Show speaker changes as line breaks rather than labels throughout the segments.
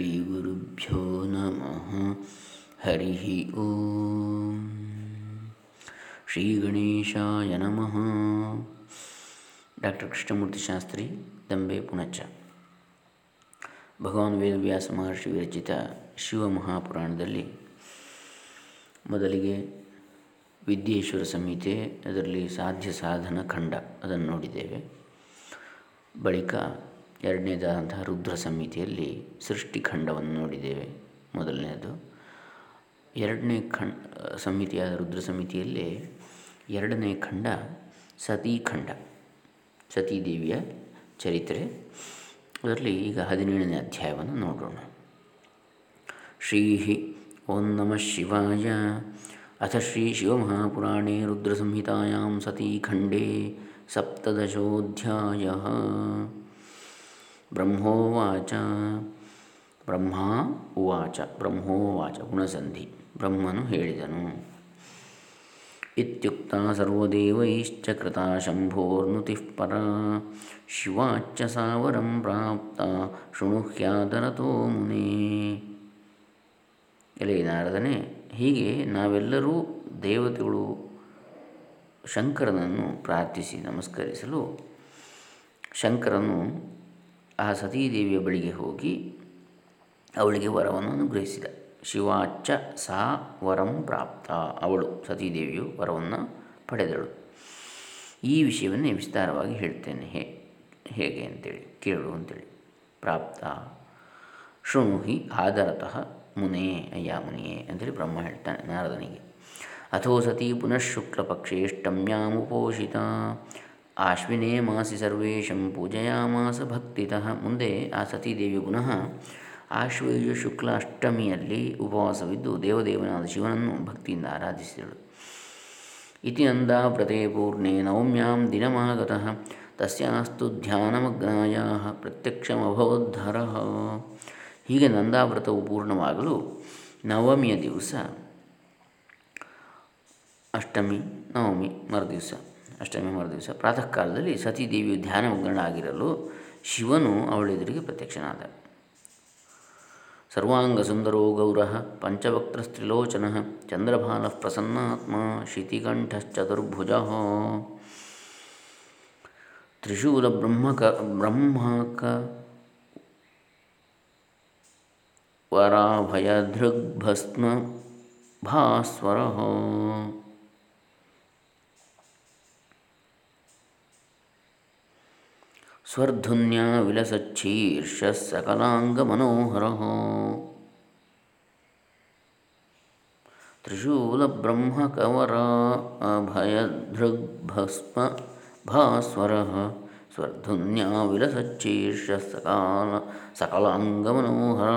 ಶ್ರೀಗುರುಭ್ಯೋ ನಮಃ ಹರಿ ಓಂ ಶ್ರೀ ಗಣೇಶಾಯ ನಮಃ ಡಾಕ್ಟರ್ ಕೃಷ್ಣಮೂರ್ತಿ ಶಾಸ್ತ್ರಿ ದಂಬೆ ಪುಣಚ ಭಗವಾನ್ ವೇದವ್ಯಾಸ ಮಹರ್ಷಿ ವಿರಚಿತ ಶಿವಮಹಾಪುರಾಣದಲ್ಲಿ ಮೊದಲಿಗೆ ವಿದ್ಯೇಶ್ವರ ಸಂಹಿತೆ, ಅದರಲ್ಲಿ ಸಾಧ್ಯ ಸಾಧನ ಖಂಡ ಅದನ್ನು ನೋಡಿದ್ದೇವೆ. ಬಳಿಕ ಎರಡನೇದಾದಂತಹ ರುದ್ರ ಸಂಹಿತೆಯಲ್ಲಿ ಸೃಷ್ಟಿಖಂಡವನ್ನು ನೋಡಿದ್ದೇವೆ. ಮೊದಲನೆಯದು ಎರಡನೇ ಖಂಡ ಸಂಹಿತೆಯಾದ ರುದ್ರ ಸಮಿತಿಯಲ್ಲಿ ಎರಡನೇ ಖಂಡ ಸತೀಖಂಡ ಸತೀದೇವಿಯ ಚರಿತ್ರೆ. ಅದರಲ್ಲಿ ಈಗ ಹದಿನೇಳನೇ ಅಧ್ಯಾಯವನ್ನು ನೋಡೋಣ. ಶ್ರೀ ಓಂ ನಮಃ ಶಿವಾಯ, ಅಥ ಶ್ರೀ ಶಿವಮಹಾಪುರಾಣೇ ರುದ್ರಸಂಹಿತಾಯಾಂ ಸತೀಖಂಡೇ ಸಪ್ತದಶೋಧ್ಯಾಯ. ಬ್ರಹ್ಮೋವಾಚ. ಬ್ರಹ್ಮ ಉವಾಚ. ಬ್ರಹ್ಮೋವಾಚ ಗುಣಸಂಧಿ. ಬ್ರಹ್ಮನು ಹೇಳಿದನು. ಇತ್ಯುಕ್ತ ಸರ್ವದೇವೈಶ್ಚ ಕೃತ ಶಂಭೋರ್ನುತಿಃ ಪರ. ಶಿವಾಚ್ಚ ಸಾವರಂ ಪ್ರಾಪ್ತ. ಶೃಣುಹ್ಯಾದರತೋ ಮುನೇ. ಎಲೆ ನಾರದನೆ? ಹೀಗೆ ನಾವೆಲ್ಲರೂ ದೇವತೆಗಳು ಶಂಕರನನ್ನು ಪ್ರಾರ್ಥಿಸಿ ನಮಸ್ಕರಿಸಲು. ಶಂಕರನು ಆ ಸತೀದೇವಿಯ ಬಳಿಗೆ ಹೋಗಿ ಅವಳಿಗೆ ವರವನ್ನು ಅನುಗ್ರಹಿಸಿದ. ಶಿವಾಚ ಸಾ ವರಂ ಪ್ರಾಪ್ತ. ಅವಳು ಸತೀದೇವಿಯು ವರವನ್ನು ಪಡೆದಳು. ಈ ವಿಷಯವನ್ನೇ ವಿಸ್ತಾರವಾಗಿ ಹೇಳ್ತೇನೆ. ಹೇ, ಹೇಗೆ ಅಂತೇಳಿ, ಕೇಳು ಅಂತೇಳಿ. ಪ್ರಾಪ್ತ. ಶೃಣು ಹಿ ಆದರತಃ ಮುನೇ, ಅಯ್ಯ ಮುನಿಯೇ ಅಂತೇಳಿ ಬ್ರಹ್ಮ ಹೇಳ್ತಾನೆ ನಾರದನಿಗೆ. ಅಥೋ ಸತಿ ಪುನಃ ಶುಕ್ಲಪಕ್ಷೇಷ್ಟಮ್ಯಾಮುಪೋಷಿತ ಆಶ್ವಿನೇ ಮಾಸಿ ಸರ್ವೇಶಂ ಪೂಜೆಯಾಮಾಸ ಭಕ್ತಿತಃ ಮುಂದೆ ಆ ಸತೀದೇವಿ ಪುನಃ ಆಶ್ವಯುಜ ಶುಕ್ಲ ಅಷ್ಟಮಿಯಲ್ಲಿ ಉಪವಾಸವಿದ್ದು ದೇವದೇವನಾದ ಶಿವನನ್ನು ಭಕ್ತಿಯಿಂದ ಆರಾಧಿಸಿದಳು। ಇತಿ ನಂದಾವ್ರತೆ ಪೂರ್ಣೆ ನವಮ್ಯಾಂ ದಿನಮಾಗತಃ ತಸ್ಯಾಸ್ತು ಧ್ಯಾನಮಗ್ನಾಯ ಪ್ರತ್ಯಕ್ಷಮಭವದ್ಧರ ಹೀಗೆ ನಂದಾವ್ರತವು ಪೂರ್ಣವಾಗಲು ನವಮಿಯ ದಿವಸ, ಅಷ್ಟಮಿ, ನವಮಿ ಮರುದಿವಸ ಅಷ್ಟಮಿ ಮರುದಿವಸ ಪ್ರಾತಃ ಕಾಲದಲ್ಲಿ ಸತೀದೇವಿಯು ಧ್ಯಾನಮಗ್ನಳಾಗಿರಲು ಶಿವನು ಅವಳೆದುರಿಗೆ ಪ್ರತ್ಯಕ್ಷನಾದ. ಸರ್ವಾಂಗಸುಂದರೋ ಗೌರ ಪಂಚವಕ್ತ್ರಸ್ತ್ರಿಲೋಚನ ಚಂದ್ರಭಾಲ ಪ್ರಸನ್ನಾತ್ಮ ಶಿತಿಕಂಠಶ್ಚತುರ್ಭುಜ. ತ್ರಿಶೂಲ ಬ್ರಹ್ಮಕ ಬ್ರಹ್ಮಕ ವರಾಭಯಧೃಗ್ಭಸ್ಮ ಭಾಸ್ವರ. ಸ್ವರ್ಧುನ್ಯಾ ವಿಲಸಚ್ಛೀರ್ಷ ಸಕಲಾಂಗಮನೋಹರ. ತ್ರಿಶೂಲಬ್ರಹ್ಮಕವರ ಅಭಯಧೃಗ್ಭಸ್ಮ ಭಾಸ್ವರ. ಸ್ವರ್ಧುನ್ಯಾ ವಿಲಸಚ್ಚೀರ್ಷ ಸಕಾಲ ಸಕಲಾಂಗಮನೋಹರ.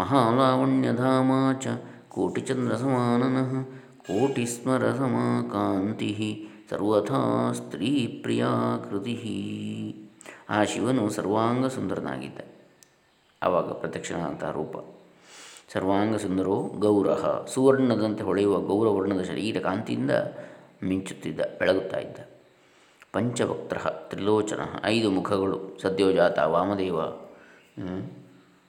ಮಹಾಲಾವಣ್ಯಧಾಮ ಚ ಕೋಟಿಚಂದ್ರಸಮಾನನಃ. ಕೋಟಿಸ್ಮರಸಮಾ ಕಾಂತಿ ಸರ್ವಥಾ ಸ್ತ್ರೀಪ್ರಿಯಾಕೃತಿ ಆ ಶಿವನು ಸರ್ವಾಂಗ ಸುಂದರನಾಗಿದ್ದ. ಆವಾಗ ಪ್ರತ್ಯಕ್ಷನಾದಂತಹ ರೂಪ. ಸರ್ವಾಂಗ ಸುಂದರೋ ಗೌರಹ. ಸುವರ್ಣದಂತೆ ಹೊಳೆಯುವ ಗೌರವರ್ಣದ ಶರೀರ ಕಾಂತಿಯಿಂದ ಮಿಂಚುತ್ತಿದ್ದ, ಬೆಳಗುತ್ತಾ ಇದ್ದ. ಪಂಚವಕ್ತ್ರ ತ್ರಿಲೋಚನ, ಐದು ಮುಖಗಳು, ಸದ್ಯೋಜಾತ, ವಾಮದೇವ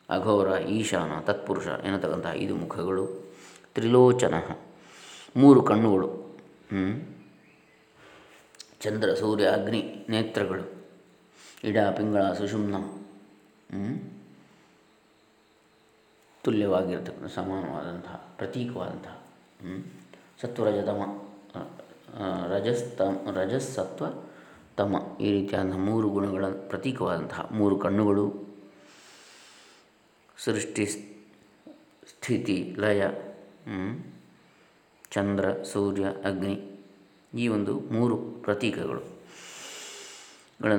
ಅಘೋರ, ಈಶಾನ, ತತ್ಪುರುಷ ಎನ್ನತಕ್ಕಂಥ ಐದು ಮುಖಗಳು, ತ್ರಿಲೋಚನ, ಮೂರು ಕಣ್ಣುಗಳು ಚಂದ್ರ, ಸೂರ್ಯ, ಅಗ್ನಿ, ನೇತ್ರಗಳು. ಇಡ ಪಿಂಗಳ ಸುಷುಮ್ನ ತುಲ್ಯವಾಗಿರ್ತಕ್ಕಂಥ, ಸಮಾನವಾದಂತಹ, ಪ್ರತೀಕವಾದಂತಹ ಸತ್ವರಜತಮ ರಜಸ್ತ ರಜಸ್ಸತ್ವ ತಮ ಈ ರೀತಿಯಾದಂಥ ಮೂರು ಗುಣಗಳ ಪ್ರತೀಕವಾದಂತಹ ಮೂರು ಕಣ್ಣುಗಳು. ಸೃಷ್ಟಿ, ಸ್ಥಿತಿ, ಲಯ ಚಂದ್ರ, ಸೂರ್ಯ, ಅಗ್ನಿ, ಈ ಒಂದು ಮೂರು ಪ್ರತೀಕಗಳು. ಗಳ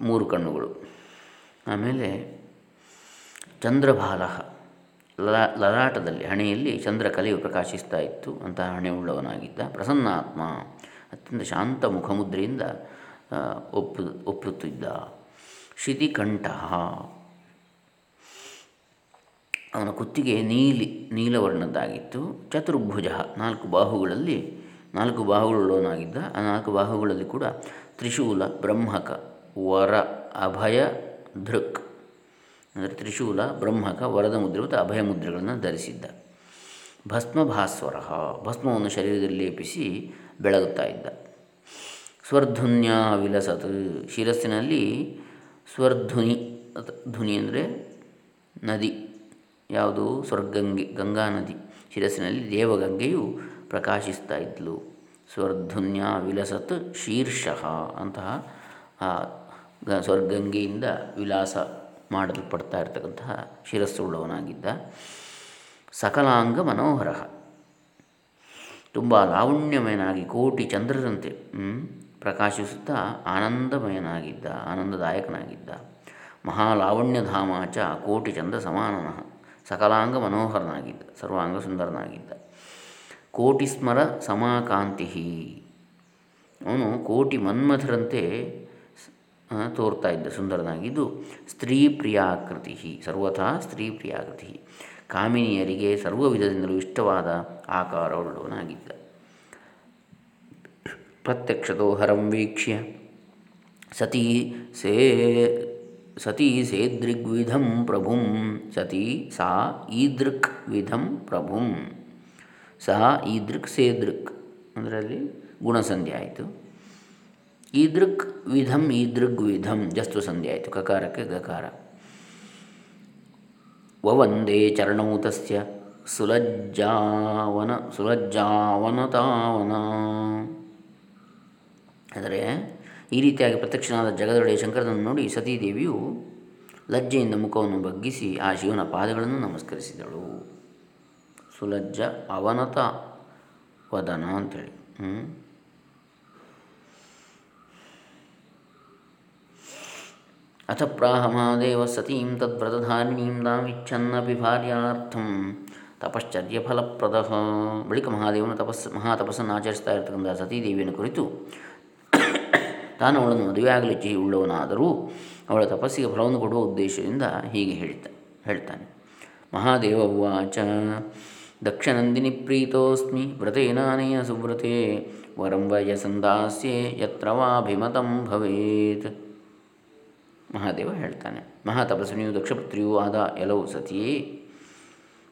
ಮೂರು ಕಣ್ಣುಗಳು. ಆಮೇಲೆ ಚಂದ್ರಭಾಲ ಲಲಾಟದಲ್ಲಿ, ಹಣೆಯಲ್ಲಿ ಚಂದ್ರ ಕಲೆಯು ಪ್ರಕಾಶಿಸ್ತಾ ಇತ್ತು. ಅಂತಹ ಹಣೆ ಉಳ್ಳವನಾಗಿದ್ದ ಪ್ರಸನ್ನಾತ್ಮ ಅತ್ಯಂತ ಶಾಂತ ಮುಖಮುದ್ರೆಯಿಂದ ಒಪ್ಪು, ಒಪ್ಪುತ್ತಿದ್ದ. ಶಿತಿಕಂಠ, ಅವನ ಕುತ್ತಿಗೆ ನೀಲಿ, ನೀಲವರ್ಣದ್ದಾಗಿತ್ತು. ಚತುರ್ಭುಜ, ನಾಲ್ಕು ಬಾಹುಗಳಲ್ಲಿ, ನಾಲ್ಕು ಬಾಹುಗಳುಳ್ಳವನಾಗಿದ್ದ. ಆ ನಾಲ್ಕು ಬಾಹುಗಳಲ್ಲಿ ಕೂಡ ತ್ರಿಶೂಲ, ಬ್ರಹ್ಮಕ ವರ ಅಭಯ ಧೃಕ್. ಅಂದರೆ ತ್ರಿಶೂಲ, ಬ್ರಹ್ಮಕ, ವರದ ಮುದ್ರೆ ಮತ್ತು ಅಭಯ ಮುದ್ರೆಗಳನ್ನು ಧರಿಸಿದ್ದ. ಭಸ್ಮಭಾಸ್ವರ, ಭಸ್ಮವನ್ನು ಶರೀರದಲ್ಲಿ ಲೇಪಿಸಿ ಬೆಳಗುತ್ತಾ ಇದ್ದ. ಸ್ವರ್ಧುನ್ಯ ವಿಲಸತ್. ಶಿರಸ್ಸಿನಲ್ಲಿ ಸ್ವರ್ಧುನಿ ಧ್ವನಿ ಅಂದರೆ ನದಿ, ಯಾವುದು? ಸ್ವರ್ಗಂಗೆ, ಗಂಗಾ ನದಿ. ಶಿರಸ್ಸಿನಲ್ಲಿ ದೇವಗಂಗೆಯು ಪ್ರಕಾಶಿಸ್ತಾ ಇದ್ಲು. ಸ್ವರ್ಧುನ್ಯ ವಿಲಸತ್ ಶೀರ್ಷಃ ಅಂತಹ ಸ್ವರ್ಗಂಗೆಯಿಂದ ವಿಲಾಸ ಮಾಡಲ್ಪಡ್ತಾ ಇರತಕ್ಕಂತಹ ಶಿರಸ್ಸುಳ್ಳವನಾಗಿದ್ದ ಸಕಲಾಂಗ ಮನೋಹರ. ತುಂಬ ಲಾವಣ್ಯಮಯನಾಗಿ, ಕೋಟಿ ಚಂದ್ರರಂತೆ ಪ್ರಕಾಶಿಸುತ್ತಾ ಆನಂದಮಯನಾಗಿದ್ದ, ಆನಂದದಾಯಕನಾಗಿದ್ದ ಮಹಾಲಾವಣ್ಯಧಾಮ ಚ ಕೋಟಿ ಚಂದ್ರ ಸಮಾನನಃ, ಸಕಲಾಂಗ ಮನೋಹರನಾಗಿದ್ದ, ಸರ್ವಾಂಗ ಸುಂದರನಾಗಿದ್ದ. ಕೋಟಿಸ್ಮರ ಸಮಾಕಾಂತಿ ಅವನು ಕೋಟಿ ಮನ್ಮಥರಂತೆ ತೋರ್ತಾ ಇದ್ದ ಸುಂದರನಾಗಿದ್ದು ಸ್ತ್ರೀ ಪ್ರಿಯಾಕೃತಿ ಸರ್ವಥಾ ಸ್ತ್ರೀ ಪ್ರಿಯಾಕೃತಿ ಕಾಮಿನಿಯರಿಗೆ ಸರ್ವ ವಿಧದಿಂದಲೂ ಇಷ್ಟವಾದ ಆಕಾರವುಳ್ಳವನಾಗಿದ್ದ ಪ್ರತ್ಯಕ್ಷತೋ ಹರಂ ವೀಕ್ಷ್ಯ. ಸತಿ ಸೇ, ಸತಿ ಸೇದೃಗ್ವಿಧಂ ಪ್ರಭುಂ, ಸತಿ ಸಾ ಈದೃಕ್ ವಿಧಂ ಪ್ರಭುಂ ಸಹ ಈದೃಕ್ ಸೇದೃಕ್ ಅಲ್ಲಿ ಗುಣಸಂಧಿ ಆಯಿತು. ಈದೃಕ್ ವಿಧಂ, ಈದೃಗ್ ವಿಧಂ, ಜಸ್ತು ಸಂಧಿ ಆಯಿತು, ಕಕಾರಕ್ಕೆ ಗಕಾರ. ವವಂದೇ ಚರಣೌ ತಸ್ಯ ಸುಲಜ್ಜಾವನ, ಸುಲಜ್ಜಾವನತಾವನ. ಅಂದರೆ ಈ ರೀತಿಯಾಗಿ ಪ್ರತ್ಯಕ್ಷನಾದ ಜಗದೊಡೆಯ ಶಂಕರನನ್ನು ನೋಡಿ ಸತೀದೇವಿಯು ಲಜ್ಜೆಯಿಂದ ಮುಖವನ್ನು ಬಗ್ಗಿಸಿ ಆ ಶಿವನ ಪಾದಗಳನ್ನು ನಮಸ್ಕರಿಸಿದಳು. ಸುಲಜ್ಜ ಅವನತ ವದನ ಅಂಥೇಳಿ ಹ್ಞೂ ಅಥ ಪ್ರಾಹ ಮಹಾದೇವ ಸತೀಂ ತದ್ವ್ರತಧಾರಿಣೀಂ ದಾಮಿಚ್ಛನ್ನಪಿ ಭಾರ್ಯಾರ್ಥಂ ತಪಶ್ಚರ್ಯ ಫಲಪ್ರದ ಬಳಿಕ ಮಹಾದೇವನ ತಪಸ್ ಮಹಾತಪಸ್ಸನ್ನು ಆಚರಿಸ್ತಾ ಇರತಕ್ಕಂಥ ಸತೀದೇವಿಯನ್ನು ಕುರಿತು ತಾನು ಅವಳನ್ನು ಮದುವೆಯಾಗಲಿಚ್ಛೆ ಉಳ್ಳವನಾದರೂ ಅವಳ ತಪಸ್ಸಿಗೆ ಫಲವನ್ನು ಕೊಡುವ ಉದ್ದೇಶದಿಂದ ಹೀಗೆ ಹೇಳ್ತಾ ಹೇಳ್ತಾನೆ, ಮಹಾದೇವ ಉವಾಚ, ದಕ್ಷನಂದಿನಿ ಪ್ರೀತೋಸ್ಮಿ ವ್ರತೇನಾನೇನ ಸುವ್ರತೆ, ವರಂ ವಯಸಂದಾಸ್ಯೆ, ಯತ್ರ ವಾಭಿಮತಂ ಭವೇತ್। ಮಹಾದೇವ ಹೇಳ್ತಾನೆ ಮಹಾತಪಸ್ವಿನಿಯು ದಕ್ಷಪುತ್ರಿಯೂ ಆದ ಎಲವು ಸತಿಯೇ,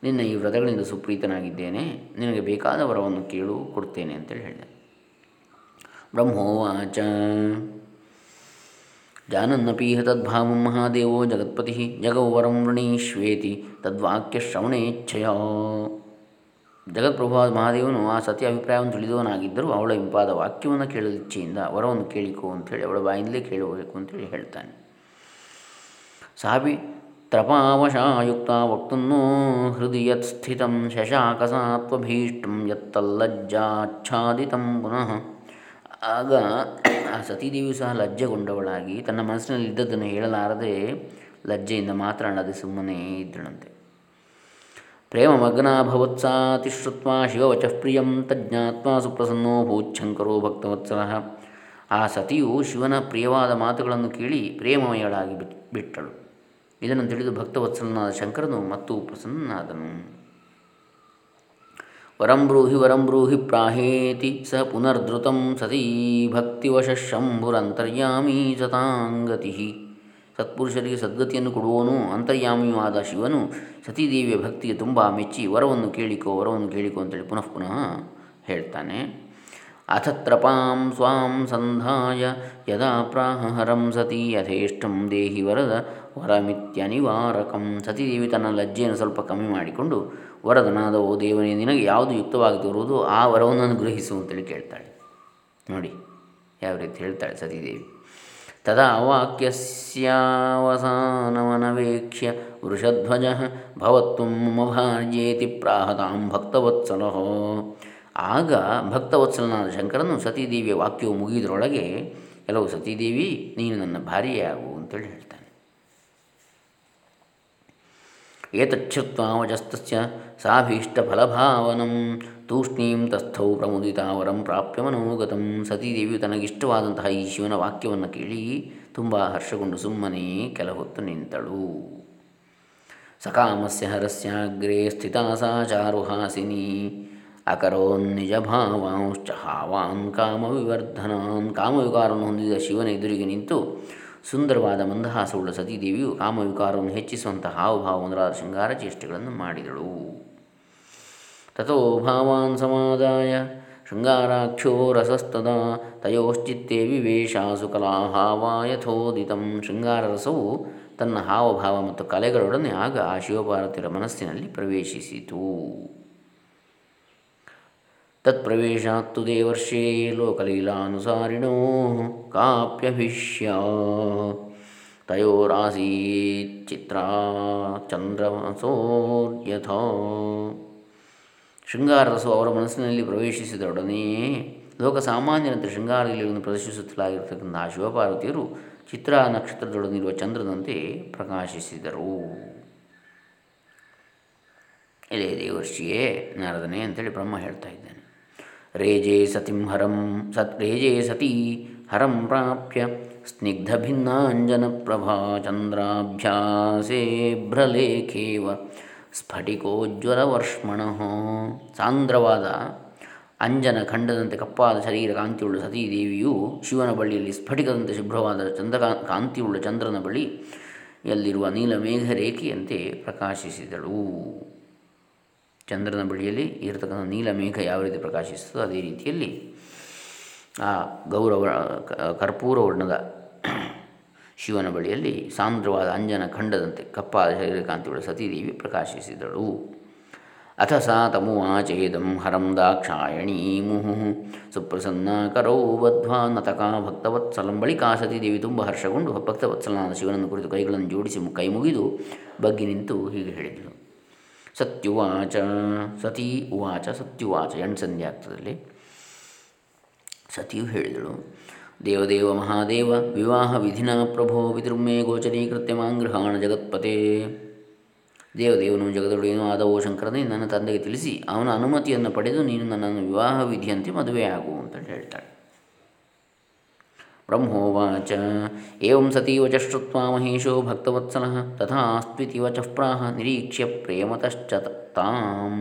ನಿನ್ನ ಈ ವ್ರತಗಳಿಂದ ಸುಪ್ರೀತನಾಗಿದ್ದೇನೆ, ನಿನಗೆ ಬೇಕಾದ ವರವನ್ನು ಕೇಳು, ಕೊಡ್ತೇನೆ ಅಂತೇಳಿ ಹೇಳಿದೆ. ಬ್ರಹ್ಮೋವಾಚ, ಜಾನನ್ನಪೀಹ ತದ್ಭಾವಂ ಮಹಾದೇವೋ ಜಗತ್ಪತಿ ಜಗೌವರಂ ವೃಣೀಶ್ವೇತಿ ತದ್ವಾಕ್ಯಶ್ರವಣೇಚ್ಛಯ ಜಗತ್ಪ್ರಭು ಮಹಾದೇವನು ಆ ಸತಿ ಅಭಿಪ್ರಾಯವನ್ನು ತಿಳಿದವನಾಗಿದ್ದರೂ ಅವಳ ಇಂಪಾದ ವಾಕ್ಯವನ್ನು ಕೇಳಲು ಇಚ್ಛೆಯಿಂದ ವರವನ್ನು ಕೇಳಿಕೋ ಅಂಥೇಳಿ ಅವಳ ಬಾಯಿಂದಲೇ ಕೇಳಬೇಕು ಅಂತೇಳಿ ಹೇಳ್ತಾನೆ. ಸಾಪಿ ತ್ರಪಾವಶಾಯುಕ್ತ ವಕ್ತುನ್ನೋ ಹೃದಯ ಸ್ಥಿತ ಶಶಾಕಸಾತ್ವಭೀಷ್ಟಂ ಯತ್ತಲ್ಲಜ್ಜಾಚ್ಛಾದಿತಂ ಪುನಃ. ಆಗ ಆ ಸತೀದೇವಿಯು ಸಹ ಲಜ್ಜೆಗೊಂಡವಳಾಗಿ ತನ್ನ ಮನಸ್ಸಿನಲ್ಲಿ ಇದ್ದದ್ದನ್ನು ಹೇಳಲಾರದೆ ಲಜ್ಜೆಯಿಂದ ಮಾತನಾಡದೆ ಸುಮ್ಮನೆ ಇದ್ದಳಂತೆ. ಪ್ರೇಮಮಗ್ನಾಭವತ್ಸಾತಿಶ್ರುತ್ವ ಶಿವವಚಃ ಪ್ರಿಯಂ ತಜ್ಞಾತ್ಮ ಸುಪ್ರಸನ್ನೋ ಭೂಚ್ಛಂಕರೋ ಭಕ್ತವತ್ಸಲ. ಆ ಸತಿಯು ಶಿವನ ಪ್ರಿಯವಾದ ಮಾತುಗಳನ್ನು ಕೇಳಿ ಪ್ರೇಮಮಯಳಾಗಿ ಬಿಟ್ಟಳು. ಇದನ್ನು ತಿಳಿದು ಭಕ್ತವತ್ಸಲನಾದ ಶಂಕರನು ಮತ್ತು ಪ್ರಸನ್ನನಾದನು. ವರಂ ಬ್ರೂಹಿ ವರಂ ಬ್ರೂಹಿ ಪ್ರಾಹೇತಿ ಸ ಪುನರ್ಧೃತಂ ಸತೀ ಭಕ್ತಿವಶ ಶಂಭುರಂತರ್ಯಾಮಿ ಸತಾಂಗತಿ. ಸತ್ಪುರುಷರಿಗೆ ಸದ್ಗತಿಯನ್ನು ಕೊಡುವವನು ಅಂತರ್ಯಾಮಿಯೂ ಆದ ಶಿವನು. ಸತೀದೇವಿಯ ಭಕ್ತಿಗೆ ತುಂಬ ಮೆಚ್ಚಿ ವರವನ್ನು ಕೇಳಿಕೋ ವರವನ್ನು ಕೇಳಿಕೋ ಅಂತೇಳಿ ಪುನಃ ಪುನಃ ಹೇಳ್ತಾನೆ. ಅಥತ್ರಪಾಂ ಸ್ವಾಂ ಸಂಧಾಯ ಯದಾ ಪ್ರಾಹರಂ ಸತಿ ಯಥೇಷ್ಟಂ ದೇಹಿ ವರದ ವರಮಿತ್ಯನಿವಾರಕಂ ಸತೀದೇವಿ ತನ್ನ ಲಜ್ಜೆಯನ್ನು ಸ್ವಲ್ಪ ಕಮ್ಮಿ ಮಾಡಿಕೊಂಡು ವರದನಾದ ಓ ದೇವನೇ, ನಿನಗೆ ಯಾವುದು ಯುಕ್ತವಾಗಿ ತೋರುವುದು ಆ ವರವನ್ನು ಅನುಗ್ರಹಿಸು ಅಂತೇಳಿ ಕೇಳ್ತಾಳೆ. ನೋಡಿ, ಯಾವ ರೀತಿ ಹೇಳ್ತಾಳೆ ಸತೀದೇವಿ ತದಾ ವಾಕ್ಯಸ್ಯಾವಸಾನವನವೇಕ್ಷ್ಯ ವೃಷಧ್ವಜ ಭವತ್ವ ಮಮ ಭಾರ್ಯೇತಿ ಪ್ರಾಹತಾಂ ಭಕ್ತವತ್ಸಲ ಆಗ ಭಕ್ತವತ್ಸಲನಾದ ಶಂಕರನು ಸತೀದೇವಿಯ ವಾಕ್ಯವು ಮುಗಿದರೊಳಗೆ ಕೆಲವು ಸತೀದೇವಿ, ನೀನು ನನ್ನ ಭಾರಿಯಾಗು ಅಂತೇಳಿ ಹೇಳ್ತಾನೆ. ಸಾಭೀಷ್ಟ ಫಲಭಾವನಂ ತೂಷ್ಣೀಂ ತಸ್ಥೌ ಪ್ರಮುದಿತಾವರಂ ಪ್ರಾಪ್ಯ ಮನೋಗತಂ ಸತೀದೇವಿಯು ತನಗಿಷ್ಟವಾದಂತಹ ಈ ಶಿವನ ವಾಕ್ಯವನ್ನು ಕೇಳಿ ತುಂಬ ಹರ್ಷಗೊಂಡು, ಸುಮ್ಮನೆ ಕೆಲ ಹೊತ್ತು ನಿಂತಳು. ಸಕಾಮಸ್ಯ ಹರಸ್ಯಾಗ್ರೇ ಸ್ಥಿತಾ ಸಾ ಚಾರುಹಾಸಿನಿ ಅಕರೋನ್ನಿಜ ಭಾವಾಂಶ್ಚ ಹಾವಾನ್ ಕಾಮವಿವರ್ಧನಾನ್ ಕಾಮವಿಕಾರವನ್ನು ಹೊಂದಿದ ಶಿವನ ಎದುರಿಗೆ ನಿಂತು ಸುಂದರವಾದ ಮಂದಹಾಸವುಳ್ಳ ಸತೀದೇವಿಯು ಕಾಮವಿಕಾರವನ್ನು ಹೆಚ್ಚಿಸುವಂಥ ಹಾವಭಾವ ಮೊದಲಾದ ಶೃಂಗಾರ ಚೇಷ್ಟೆಗಳನ್ನು ಮಾಡಿದಳು. ತಥೋ ಭಾವಾನ್ ಸಮಾದಾಯ ಶೃಂಗಾರಾಕ್ಷೋ ರಸಸ್ತದ, ತಯೋಶ್ಚಿತ್ತೇ ವಿವೇಶಾಸು ಕಲಾಹಾವ ಯಥೋದಿತಂ ಶೃಂಗಾರ ರಸವು ತನ್ನ ಹಾವಭಾವ ಮತ್ತು ಕಲೆಗಳೊಡನೆ ಆಗ ಆ ಶಿವಪಾರ್ವತಿಯರ ಮನಸ್ಸಿನಲ್ಲಿ ಪ್ರವೇಶಿಸಿತು. ತತ್ಪ್ರವೇಶಾತ್ತು ದೇವರ್ಷೇ ಲೋಕಲೀಲಾನುಸಾರಿಣೋ ಕಾಪ್ಯಭಿಷ್ಯ ತಯೋರಾಸೀತ್ ಚಂದ್ರಮಸೋರ್ಯಥ ಶೃಂಗಾರರಸು ಅವರ ಮನಸ್ಸಿನಲ್ಲಿ ಪ್ರವೇಶಿಸಿದೊಡನೆಯೇ ಲೋಕ ಸಾಮಾನ್ಯರಂತೆ ಶೃಂಗಾರಲೀಲೆಯನ್ನು ಪ್ರದರ್ಶಿಸುತ್ತಲಾಗಿರ್ತಕ್ಕಂಥ ಆ ಶಿವಪಾರ್ವತಿಯರು ಚಿತ್ರ ನಕ್ಷತ್ರದೊಡನಿರುವ ಚಂದ್ರನಂತೆ ಪ್ರಕಾಶಿಸಿದರು. ಎಲೆ ದೇವರ್ಷಿಯೇ, ನಾರದನೆ ಅಂತೇಳಿ ಬ್ರಹ್ಮ ಹೇಳ್ತಾ ಇದ್ದಾನೆ. ರೇಜೆ ಸತಿಂ ಹರಂ ಸತ್, ರೇಜೆ ಸತಿ ಹರಂ ಪ್ರಾಪ್ಯ. ಚಂದ್ರಾಭ್ಯಾಸೇ ಭ್ರಲೇಖೇವ. ಸ್ಫಟಿಕೋಜ್ವಲವರ್ಷ್ಮಣ ಸಾಂದ್ರವಾದ ಅಂಜನ ಖಂಡದಂತೆ ಕಪ್ಪಾದ ಶರೀರ ಕಾಂತಿಯುಳ್ಳ ಸತೀದೇವಿಯು ಶಿವನ ಬಳಿಯಲ್ಲಿ ಸ್ಫಟಿಕದಂತೆ ಶುಭ್ರವಾದ ಚಂದ್ರಕಾ, ಕಾಂತಿಯುಳ್ಳ ಚಂದ್ರನ ಬಳಿ ಯಲ್ಲಿರುವ ನೀಲಮೇಘ ರೇಖೆಯಂತೆ ಪ್ರಕಾಶಿಸಿದಳು. ಚಂದ್ರನ ಬಳಿಯಲ್ಲಿ ಇರತಕ್ಕಂಥ ನೀಲಮೇಘ ಯಾವ ರೀತಿ ಪ್ರಕಾಶಿಸ್ತದೋ ಅದೇ ರೀತಿಯಲ್ಲಿ ಆ ಗೌರವ, ಕರ್ಪೂರ ವರ್ಣದ ಶಿವನ ಬಳಿಯಲ್ಲಿ ಸಾಂದ್ರವಾದ ಅಂಜನ ಖಂಡದಂತೆ ಕಪ್ಪಾದ ಶರೀರಕಾಂತಿಗಳ ಸತೀದೇವಿ ಪ್ರಕಾಶಿಸಿದಳು. ಅಥ ಸಾ ತಮುವಾಚೇದಂ ಹರಂ ದಾಕ್ಷಾಯಣೀ ಮುಹು ಸುಪ್ರಸನ್ನ ಕರೌ ಬದ್ಧ್ವಾ ನತಕ ಭಕ್ತವತ್ಸಲಂ ಬಳಿಕ ಸತೀದೇವಿ ತುಂಬ ಹರ್ಷಗೊಂಡು ಭಕ್ತವತ್ಸಲನಾದ ಶಿವನನ್ನು ಕುರಿತು ಕೈಗಳನ್ನು ಜೋಡಿಸಿ ಕೈ ಮುಗಿದು ಬಗ್ಗಿ ನಿಂತು ಹೀಗೆ ಹೇಳಿದಳು. ಸತ್ಯುವಾಚ, ಸತಿ ಉವಾಚ, ಸತ್ಯುವಾಚ, ಎಂಟು ಸಂಧಿ ಆಗ್ತದಲ್ಲಿ. ಸತಿಯು ಹೇಳಿದಳು, ದೇವದೇವ ಮಹಾದೇವ, ವಿವಾಹ ವಿಧಿನ ಪ್ರಭೋ ಪಿತೃಮೇ ಗೋಚರೀಕೃತ್ಯ ಮಾಂಗೃಹಾಣ ಜಗತ್ಪತೆ. ದೇವದೇವನು ಜಗದೊಡೆಯನು ಆದವೋ ಶಂಕರನೇ, ನನ್ನ ತಂದೆಗೆ ತಿಳಿಸಿ, ಅವನ ಅನುಮತಿಯನ್ನು ಪಡೆದು ನೀನು ನನ್ನನ್ನು ವಿವಾಹ ವಿಧಿಯಂತೆ ಮದುವೆಯಾಗು ಅಂತ ಹೇಳ್ತಾಳೆ. ಬ್ರಹ್ಮೋವಾಚ ಏವಂ ಸತೀ ವಚಶ್ರುತ್ವ ಮಹೇಶೋ ಭಕ್ತವತ್ಸಲ ತಥಾಸ್ತ್ವಿತಿ ವಚಃ ಪ್ರಾಹ ನಿರೀಕ್ಷ್ಯ ಪ್ರೇಮತಶ್ಚ ತಾಂ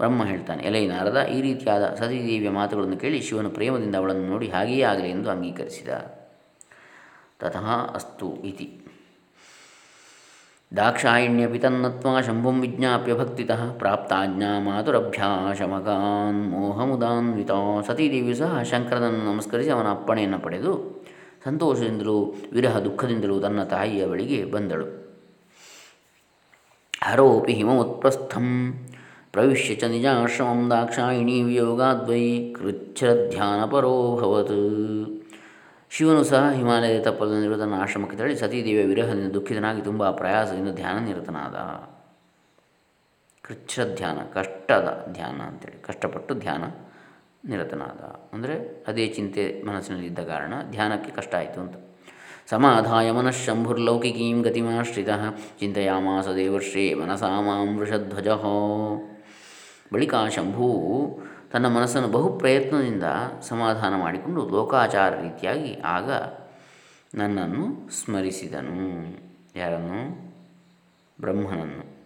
ಬ್ರಹ್ಮ ಹೇಳ್ತಾನೆ, ಎಲೈ ನಾರದ, ಈ ರೀತಿಯಾದ ಸತೀದೇವಿಯ ಮಾತುಗಳನ್ನು ಕೇಳಿ ಶಿವನು ಪ್ರೇಮದಿಂದ ಅವಳನ್ನು ನೋಡಿ ಹಾಗೆಯೇ ಆಗಲಿ ಎಂದು ಅಂಗೀಕರಿಸಿದ। ತಥಾ ಅಸ್ತು ಇತಿ। ದಾಕ್ಷಾಯಿಣ್ಯಪಿ ಪಿತನ್ನತ್ವ ಶಂಭುಂ ವಿಜ್ಞಾಪ್ಯ ಭಕ್ತಿತಃ ಪ್ರಾಪ್ತಾಜ್ಞಾ ಮಾತುರಭ್ಯಾಶಮಗಾನ್ ಮೋಹಮುದಾನ್ವಿತ ಸತೀದೇವಿಯು ಸಹ ಶಂಕರನನ್ನು ನಮಸ್ಕರಿಸಿ ಅವನ ಅಪ್ಪಣೆಯನ್ನು ಪಡೆದು ಸಂತೋಷದಿಂದಲೂ, ವಿರಹ ದುಃಖದಿಂದಲೂ ತನ್ನ ತಾಯಿಯ ಬಳಿಗೆ ಬಂದಳು. ಹರೋಪಿ ಹಿಮವತ್ಪ್ರಸ್ಥಂ ಪ್ರವಿಶ್ಯ ಚ ನಿಜಾಶ್ರಮಂ ದಾಕ್ಷಾಯಿಣೀ ವಿಯೋಗಾದ್ವೈ ಕೃಚ್ಛ್ರಧ್ಯಾನಪರೋಭವತ್ ಶಿವನು ಸಹ ಹಿಮಾಲಯದ ತಪ್ಪಲಲ್ಲಿರುವ ತನ್ನ ಆಶ್ರಮಕ್ಕೆ ತೆರಳಿ ಸತೀದೇವಿಯ ವಿರಹದಿಂದ ದುಃಖಿತನಾಗಿ ತುಂಬ ಪ್ರಯಾಸದಿಂದ ಧ್ಯಾನ ನಿರತನಾದ. ಕೃಚ್ಛ ಧ್ಯಾನ, ಕಷ್ಟದ ಧ್ಯಾನ ಅಂತೇಳಿ, ಕಷ್ಟಪಟ್ಟು ಧ್ಯಾನ ನಿರತನಾದ. ಅಂದರೆ ಅದೇ ಚಿಂತೆ ಮನಸ್ಸಿನಲ್ಲಿದ್ದ ಕಾರಣ ಧ್ಯಾನಕ್ಕೆ ಕಷ್ಟ ಆಯಿತು ಅಂತ. ಸಮಾಧಾಯ ಮನಃಶಂಭುರ್ಲೌಕಿಕೀಂ ಗತಿಮಾಶ್ರಿತ ಚಿಂತೆಯಾಮಾಸ ದೇವರ್ಷೇ ಮನಸಾ ಮಾಂ ವೃಷಧ್ವಜ. ಬಳಿಕ ಶಂಭು ತನ್ನ ಮನಸ್ಸನ್ನು ಬಹು ಪ್ರಯತ್ನದಿಂದ ಸಮಾಧಾನ ಮಾಡಿಕೊಂಡು ಲೋಕಾಚಾರ ರೀತಿಯಾಗಿ ಆಗ ನನ್ನನ್ನು ಸ್ಮರಿಸಿದನು. ಯಾರನ್ನು? ಬ್ರಹ್ಮನನ್ನು.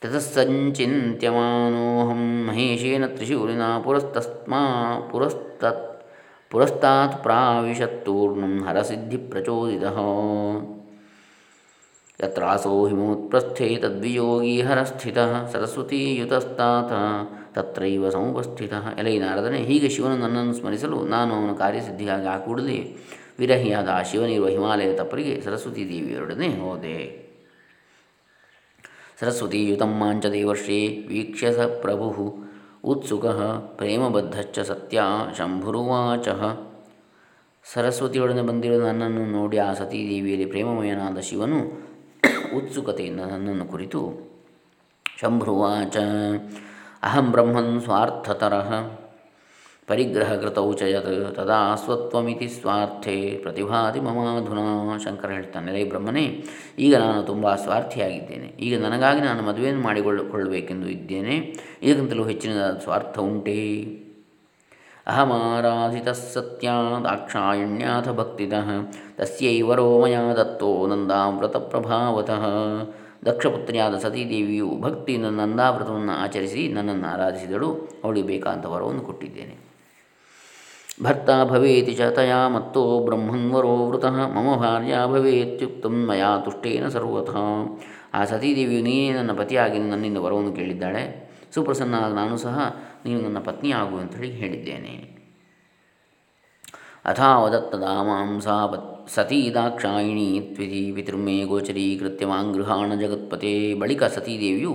ತತಸ್ಸಂಚಿತ್ಯಮಾನೋಹಂ ಮಹೇಶೇನ ತ್ರಿಶೂಲಿನ ಪುರಸ್ತಸ್ಮಾ ಪುರಸ್ತತ್ ಪುರಸ್ತಾತ್ ಪ್ರಾವಿಶತ್ತೂರ್ಣಂ ಹರಸಿದ್ಧಿ ಪ್ರಚೋದಿತ. ಯತ್ರಾಸೋ ಹಿಮೋತ್ಪ್ರಸ್ಥೆ ತದ್ವಿಯೋಗಿ ಹರಸ್ಥಿತ ಸರಸ್ವತೀಯುತಸ್ತಾತ ತತ್ರೈವ ಸಮುಪಸ್ಥಿತ ಎಲೈ ನಾರದನೆ ಹೀಗೆ ಶಿವನು ನನ್ನನ್ನು ಸ್ಮರಿಸಲು ನಾನು ಅವನ ಕಾರ್ಯಸಿದ್ಧಿಗಾಗಿ ಆ ಕೂಡಲೇ ವಿರಹಿಯಾದ ಆ ಶಿವನಿರುವ ಹಿಮಾಲಯದ ತಪ್ಪರಿಗೆ ಸರಸ್ವತೀ ದೇವಿಯರೊಡನೆ ಹೋದೆ. ಸರಸ್ವತೀಯುತಮ್ಮಾಂಚ ದೇವರ್ಷೇ ವೀಕ್ಷ್ಯ ಸ ಪ್ರಭು, ಉತ್ಸುಕ ಪ್ರೇಮಬದ್ಧಚ್ಚ ಸತ್ಯ, ಶಂಭುರುವಾಚ. ಸರಸ್ವತಿಯೊಡನೆ ಬಂದಿರುವ ನನ್ನನ್ನು ನೋಡಿ ಆ ಸತೀದೇವಿಯಲ್ಲಿ ಪ್ರೇಮಮಯನಾದ ಶಿವನು ಉತ್ಸುಕತೆಯಿಂದ ನನ್ನನ್ನು ಕುರಿತು, ಶಂಭ್ರುವಾಚ. ಅಹಂ ಬ್ರಹ್ಮನ್ ಸ್ವಾರ್ಥತರ ಪರಿಗ್ರಹಕೃತೌ ಚ ಯತ್ ತದಾ ಅಸ್ವತ್ವಮಿತಿ ಸ್ವಾರ್ಥೆ ಪ್ರತಿಭಾತಿ ಮಮಾಧುನಾ ಶಂಕರ ಹೇಳ್ತಾನೆ ರೈ ಬ್ರಹ್ಮನೇ, ಈಗ ನಾನು ತುಂಬ ಸ್ವಾರ್ಥಿಯಾಗಿದ್ದೇನೆ. ಈಗ ನನಗಾಗಿ ನಾನು ಮದುವೆಯನ್ನು ಮಾಡಿಕೊಳ್ಳಬೇಕೆಂದು ಇದ್ದೇನೆ. ಇದಕ್ಕಿಂತಲೂ ಹೆಚ್ಚಿನ ಸ್ವಾರ್ಥ ಉಂಟೇ. ಅಹಮಾರಾಧಿತ ಸತ್ಯ ದಾಕ್ಷಾಯಣ್ಯಾಥ ಭಕ್ತಿತಃ, ತಸ್ಯೈವರೋ ಮಯ ದತ್ತೋ ನಂದಾಮೃತ ಪ್ರಭಾವತಃ ದಕ್ಷಪುತ್ರಿಯಾದ ಸತೀದೇವಿಯು ಭಕ್ತಿಯಿಂದ ನಂದಾವ್ರತವನ್ನು ಆಚರಿಸಿ ನನ್ನನ್ನು ಆರಾಧಿಸಿದಳು. ಅವಳಿಗೆ ಬೇಕಾದಂಥ ವರವನ್ನು ಕೊಟ್ಟಿದ್ದೇನೆ. ಭರ್ತ ಭವೇತಿ ಚ ತಯಾ ಮತ್ತೋ ಬ್ರಹ್ಮನ್ವರೋ ವೃತಃ ಮಮ ಭಾರ್ಯ ಭವೇತ್ಯುಕ್ತಂ ಮಯಾ ತುಷ್ಟೇನ ಸರ್ವಥ ಆ ಸತೀದೇವಿಯು ನೀನೇ ನನ್ನ ಪತಿಯಾಗಿ ನನ್ನಿಂದ ವರವನ್ನು ಕೇಳಿದ್ದಾಳೆ. ಸುಪ್ರಸನ್ನ ನಾನು ಸಹ ನೀನು ನನ್ನ ಪತ್ನಿಯಾಗು ಅಂತೇಳಿ ಹೇಳಿದ್ದೇನೆ. ಅಥಾವದತ್ತದ ಮಾಂಸಾ ದಾಕ್ಷಾಯಿಣಿ ತ್ವಿಧಿ ಪಿತೃಮೇ ಗೋಚರಿ ಕೃತ್ಯವಾಂಗೃಹಾಣ ಜಗತ್ಪತೆ. ಬಳಿಕ ಸತೀದೇವಿಯು,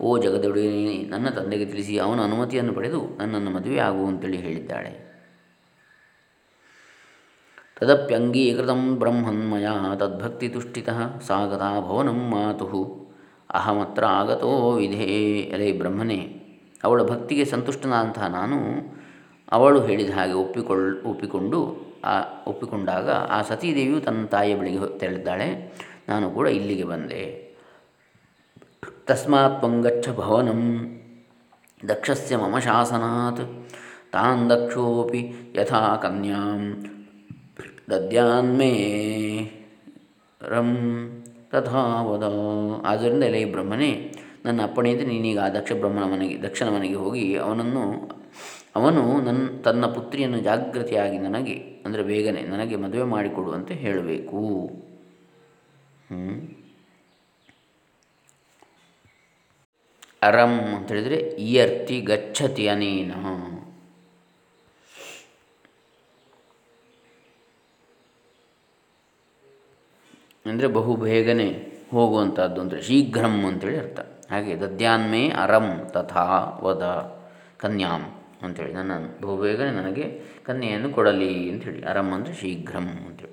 ಓ ಜಗದೊಡೆಯನೇ ನನ್ನ ತಂದೆಗೆ ತಿಳಿಸಿ ಅವನ ಅನುಮತಿಯನ್ನು ಪಡೆದು ನನ್ನನ್ನು ಮದುವೆ ಆಗುವಂತೇಳಿ ಹೇಳಿದ್ದಾಳೆ. ತದಪ್ಯಂಗೀಕೃತಂ ಬ್ರಹ್ಮನ್ಮಯ ತದ್ಭಕ್ತಿತುಷ್ಟಿ ಸಾಗತಾ ಭವನಂ ಮಾತು. ಅಹಮತ್ರ ಆಗತೋ ವಿಧೇ. ಅಲೆ ಬ್ರಹ್ಮನೇ, ಅವಳ ಭಕ್ತಿಗೆ ಸಂತುಷ್ಟನಾದಂತಹ ನಾನು ಅವಳು ಹೇಳಿದ ಹಾಗೆ ಒಪ್ಪಿಕೊಳ್, ಒಪ್ಪಿಕೊಂಡು ಆ ಒಪ್ಪಿಕೊಂಡಾಗ ಆ ಸತೀದೇವಿಯು ತನ್ನ ತಾಯಿಯ ಬಳಿಗೆ ತೆರಳಿದ್ದಾಳೆ. ನಾನು ಕೂಡ ಇಲ್ಲಿಗೆ ಬಂದೆ. ತಸ್ಮಾತ್ ಪಂಗಚ್ಚ ಭವನಂ ದಕ್ಷಸ್ಯ ಮಮ ಶಾಸನಾತ್. ತಾನ್ ದಕ್ಷೋಪಿ ಯಥಾ ಕನ್ಯಾಂ ದದ್ಯಾನ್ಮೇ ರಂ ತಥಾವದ ಆದ್ದರಿಂದ ಎಲೆ ಬ್ರಹ್ಮನೇ, ನನ್ನ ಅಪ್ಪಣೆಯಿಂದ ನೀನೀಗ ಆ ದಕ್ಷ ಬ್ರಹ್ಮನ ಮನೆಗೆ, ದಕ್ಷನ ಮನೆಗೆ ಹೋಗಿ ಅವನನ್ನು ಅವನು ನನ್ನ ತನ್ನ ಪುತ್ರಿಯನ್ನು ಜಾಗೃತಿಯಾಗಿ ನನಗೆ, ಅಂದರೆ ಬೇಗನೆ ನನಗೆ ಮದುವೆ ಮಾಡಿಕೊಡುವಂತೆ ಹೇಳಬೇಕು. ಅರಂ ಅಂತ ಹೇಳಿದರೆ, ಇಯರ್ತಿ ಗಚ್ಚತಿ ಅನೇನ. ಅಂದರೆ ಬಹು ಬೇಗನೆ ಹೋಗುವಂಥದ್ದು ಅಂದರೆ ಶೀಘ್ರಂ ಅಂತೇಳಿ ಅರ್ಥ. ಹಾಗೆ ದದ್ಯಾನ್ಮೇ ಅರಂ ತಥಾ ವದ ಕನ್ಯಾಂ. ಅಂಥೇಳಿ ನನ್ನ ಬಹುಬೇಗನೆ ನನಗೆ ಕನ್ಯೆಯನ್ನು ಕೊಡಲಿ ಅಂಥೇಳಿ ಅರಂ ಅಂದರೆ ಶೀಘ್ರಂ ಅಂಥೇಳಿ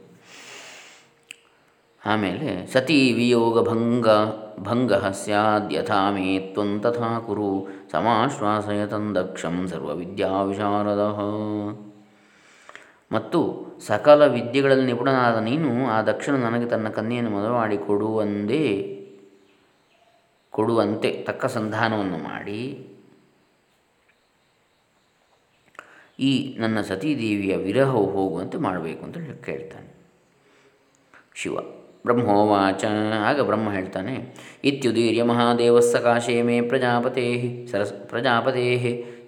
ಆಮೇಲೆ ಸತಿ ವಿಯೋಗ ಭಂಗ ಭಂಗ ಸ್ಯಾದ್ಯಥಾ ಮೇ ತ್ವಂ ತಥಾ ಕುರು ಸಮಾಶ್ವಾಸಯ ತಂದಕ್ಷಂ ಸರ್ವವಿದ್ಯಾ ವಿಶಾರದ. ಮತ್ತು ಸಕಲ ವಿದ್ಯೆಗಳಲ್ಲಿ ನಿಪುಣನಾದ ನೀನು ಆ ದಕ್ಷಿಣ ನನಗೆ ತನ್ನ ಕನ್ಯೆಯನ್ನು ಮದುವೆ ಮಾಡಿ ಕೊಡುವಂದೇ, ಕೊಡುವಂತೆ ತಕ್ಕ ಸಂಧಾನವನ್ನು ಮಾಡಿ. ಈ ನನ್ನ ಸತೀದೇವಿಯ ವಿರಹವು ಹೋಗುವಂತೆ ಮಾಡಬೇಕು ಅಂತ ಕೇಳ್ತಾನೆ. ಶಿವ ಬ್ರಹ್ಮೋವಾಚ. ಆಗ ಬ್ರಹ್ಮ ಹೇಳ್ತಾನೆ, ಇತ್ಯುದೀರ್ಯ ಮಹಾದೇವ ಸಕಾಶೇ ಮೇ ಪ್ರಜಾಪತೆ ಸರಸ್ ಪ್ರಜಾಪತೆ